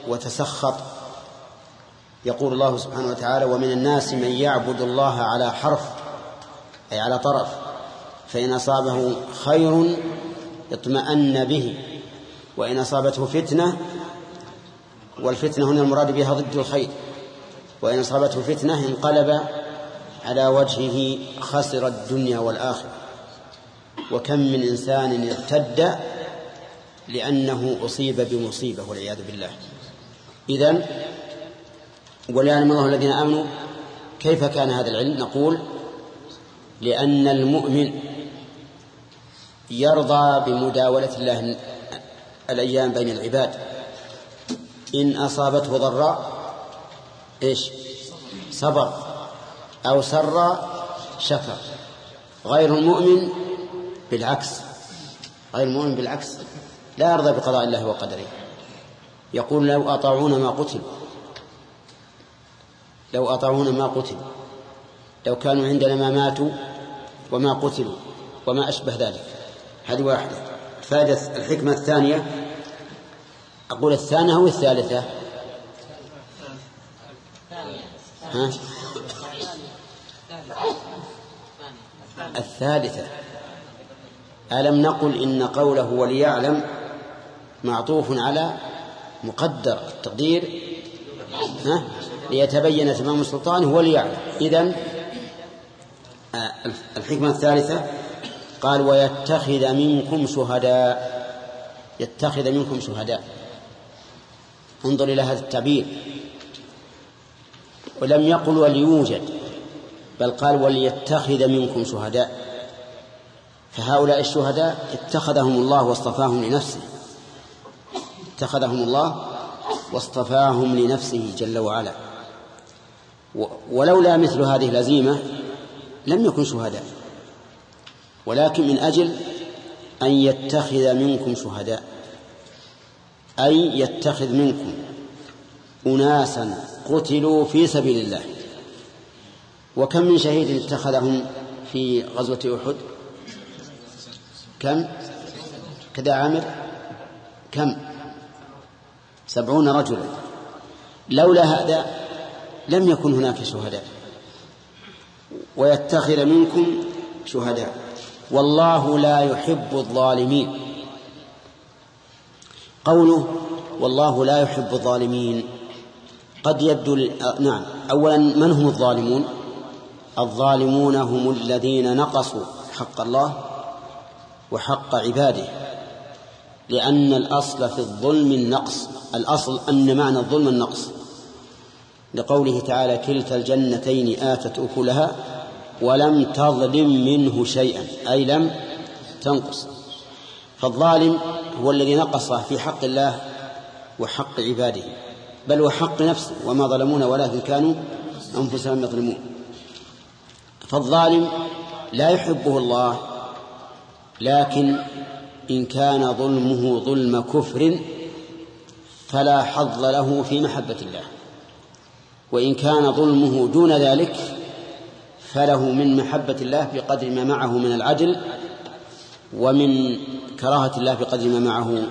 وتسخط. يقول الله سبحانه وتعالى ومن الناس من يعبد الله على حرف أي على طرف فإن أصابه خير اطمأن به وإن أصابته فتنة والفتنة هنا المراد بها ضد الخير. وإن أصابته فتنة انقلب على وجهه خسر الدنيا والآخرة. وكم من إنسان ارتد لأنه أصيب بمصيبة والعياذ بالله. إذن وليعلم الله الذين آمنوا كيف كان هذا العلم؟ نقول لأن المؤمن يرضى بمداولة الله الأيام بين العباد. إن أصابته ضراء إيش؟ صبر. أو سر شكر. غير المؤمن بالعكس. غير المؤمن بالعكس. لا يرضى بقضاء الله وقدره. يقول لو أطاعون ما قتلوا لو أطاعونا ما قتلوا لو كانوا عندنا ما ماتوا وما قتلوا وما أشبه ذلك. هذه واحدة. فائدة الحكمة الثانية. أقول الثانية أو الثالثة؟ الثالثة. ألم نقل إن قوله وليعلم معطوف على مقدر التقدير؟ ها؟ ليتبين تمام السلطان وليعلم إذن آه، الحكمة الثالثة. قال ويتخذ منكم شهداء. يتخذ منكم شهداء. انظر إلى هذا التعبير. ولم يقل وليوجد بل قال وليتخذ منكم شهداء. فهؤلاء الشهداء اتخذهم الله واصطفاهم لنفسه. اتخذهم الله واصطفاهم لنفسه جل وعلا. ولولا مثل هذه العزيمة لم يكن شهداء. ولكن من أجل أن يتخذ منكم شهداء أي يتخذ منكم أناسا قتلوا في سبيل الله. وكم من شهيد اتخذهم في غزوة أحد؟ كم؟ كذا عامر؟ كم؟ سبعون رجلا. لولا هذا لم يكن هناك شهداء. ويتخذ منكم شهداء. والله لا يحب الظالمين. قوله والله لا يحب الظالمين. قد يبدو نعم. أولا من هم الظالمون؟ الظالمون هم الذين نقصوا حق الله وحق عباده لأن الأصل في الظلم النقص. الأصل أن معنى الظلم النقص. لقوله تعالى كلتا الجنتين آتت أكلها ولم تظلم منه شيئا. أي لم تنقص. فالظالم هو الذي نقص في حق الله وحق عباده. بل وحق نفسه وما ظلمونا ولكن كانوا أنفسهم يظلمون. فالظالم لا يحبه الله لكن إن كان ظلمه ظلم كفر فلا حظ له في محبة الله. وإن كان ظلمه دون ذلك فله من محبة الله بقدر ما معه من العدل ومن كراهة الله بقدر ما معه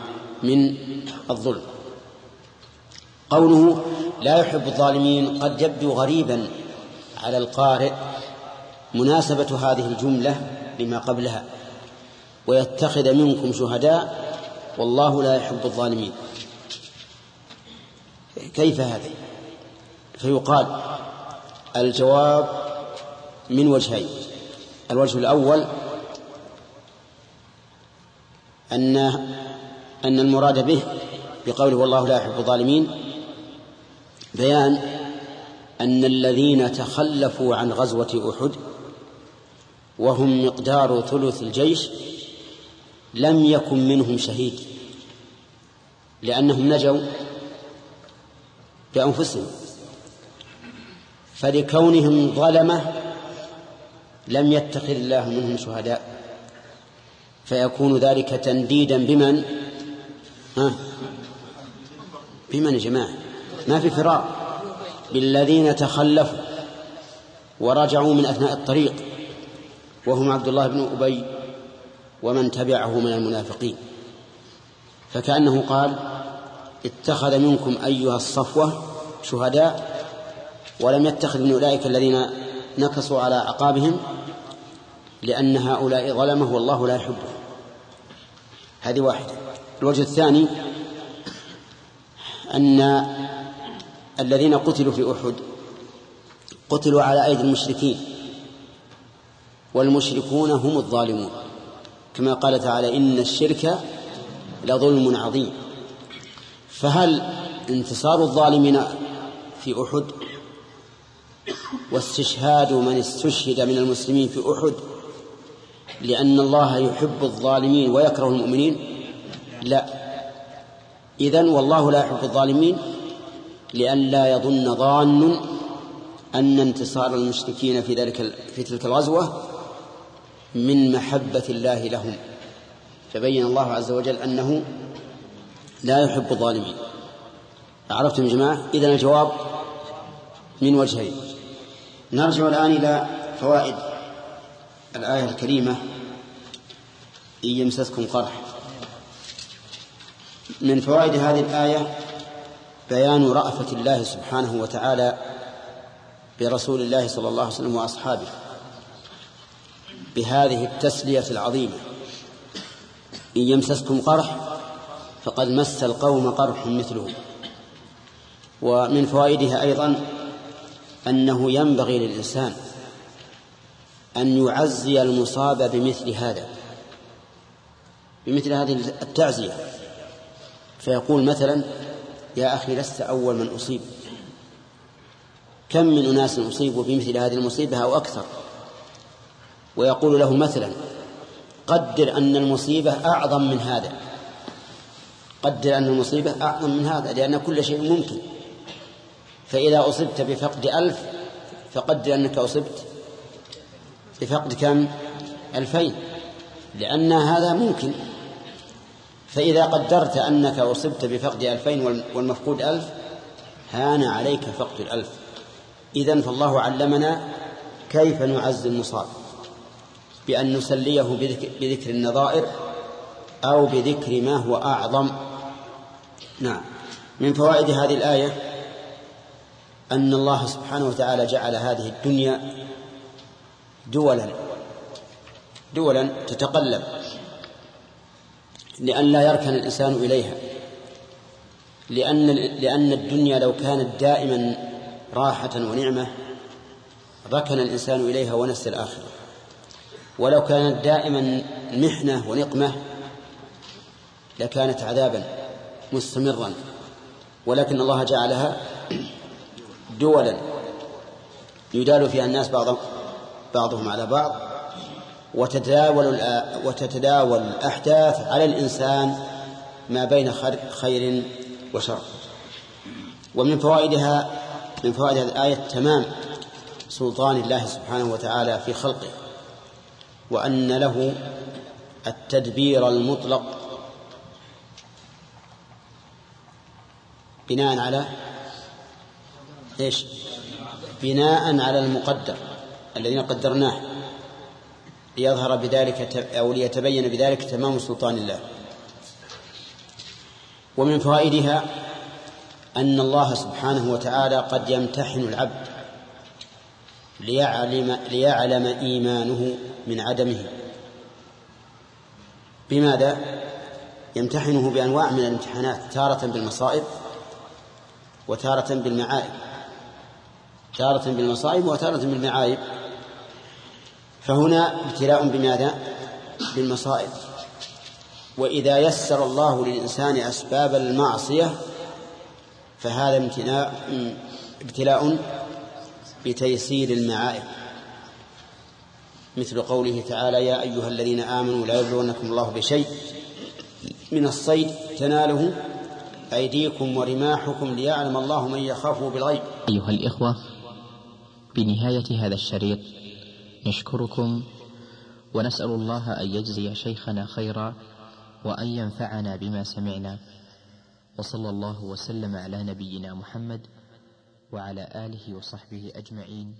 من الظلم. قوله لا يحب الظالمين قد يبدو غريبا على القارئ مناسبة هذه الجملة لما قبلها ويتخذ منكم شهداء والله لا يحب الظالمين. كيف هذا؟ فيقال الجواب من وجهين. الوجه الأول أن أن المراد به بقوله والله لا يحب الظالمين بيان أن الذين تخلفوا عن غزوة أحد وهم مقدار ثلث الجيش لم يكن منهم شهيد لأنهم نجوا بأنفسهم فلكونهم ظلمة لم يتخذ الله منهم شهداء فيكون ذلك تنديدا بمن؟ ها؟ بمن يا جماعة؟ ما في فراق. بالذين تخلفوا ورجعوا من أثناء الطريق وهم عبد الله بن أبي ومن تبعه من المنافقين. فكأنه قال اتخذ منكم أيها الصفوة شهداء ولم يتخذ من أولئك الذين نكصوا على أعقابهم لأن هؤلاء ظلمه والله لا يحبه. هذه واحدة. الوجه الثاني أن الذين قتلوا في أحد. قتلوا على أيدي المشركين. والمشركون هم الظالمون. كما قال تعالى إن الشرك لظلم عظيم. فهل انتصار الظالمين في أحد واستشهاد من استشهد من المسلمين في أحد لأن الله يحب الظالمين ويكره المؤمنين؟ لا. إذن والله لا يحب الظالمين لأن لا يظن ظان أن انتصار المشركين في ذلك في تلك الغزوة من محبة الله لهم. فبين الله عز وجل أنه لا يحب الظالمين. عرفتم يا جماعة؟ إذن الجواب من وجهين. نرجع الآن إلى فوائد الآية الكريمة. إن يمسسكم قرح. من فوائد هذه الآية بيان رأفة الله سبحانه وتعالى برسول الله صلى الله عليه وسلم وأصحابه بهذه التسلية العظيمة. إن يمسسكم قرح فقد مس القوم قرح مثله. ومن فوائدها أيضا أنه ينبغي للإنسان أن يعزي المصاب بمثل هذا بمثل هذه التعزية. فيقول مثلا يا أخي لست أول من أصيب. كم من أناس أصيبوا بمثل هذه المصيبة أو أكثر؟ ويقول له مثلا قدر أن المصيبة أعظم من هذا. قدر أن المصيبة أعظم من هذا لأن كل شيء ممكن. فإذا أصبت بفقد ألف فقدر أنك أصبت بفقد كم؟ ألفين. لأن هذا ممكن. فإذا قدرت أنك أصبت بفقد ألفين والمفقود ألف هان عليك فقد الألف. إذن فالله علمنا كيف نعز المصاب بأن نسليه بذكر النظائر أو بذكر ما هو أعظم. نعم. من فوائد هذه الآية أن الله سبحانه وتعالى جعل هذه الدنيا دولا دولا تتقلب. لئلا يركن الإنسان إليها. لأن لأن الدنيا لو كانت دائما راحة ونعمة ركن الإنسان إليها ونسى الآخرة. ولو كانت دائما محنة ونقمة لكانت عذابا مستمرا. ولكن الله جعلها دولا يدال فيها الناس بعض بعضهم على بعض. وتتداول وتتداول الأحداث على الإنسان ما بين خير وشر. ومن فوائدها من فوائد هذه الآية تمام سلطان الله سبحانه وتعالى في خلقه وأن له التدبير المطلق بناء على إيش؟ بناء على المقدر الذين قدرناه. ليظهر بذلك أو ليتبين بذلك تمام سلطان الله. ومن فوائدها أن الله سبحانه وتعالى قد يمتحن العبد ليعلم, ليعلم إيمانه من عدمه. بماذا؟ يمتحنه بأنواع من الامتحانات تارة بالمصائب وتارة بالمعائب تارة بالمصائب وتارة بالمعايب. فهنا ابتلاء بماذا؟ بالمصائب. وإذا يسر الله للإنسان أسباب المعصية فهذا امتناء ابتلاء بتيسير المعائب. مثل قوله تعالى يا أيها الذين آمنوا لا يبلونكم الله بشيء من الصيد تناله أيديكم ورماحكم ليعلم الله من يخافه بالغيب. أيها الإخوة بنهاية هذا الشريط نشكركم ونسأل الله أن يجزي شيخنا خيرا وأن ينفعنا بما سمعنا. وصلى الله وسلم على نبينا محمد وعلى آله وصحبه أجمعين.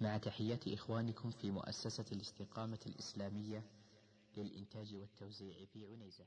مع تحيات إخوانكم في مؤسسة الاستقامة الإسلامية للإنتاج والتوزيع في عنيزة.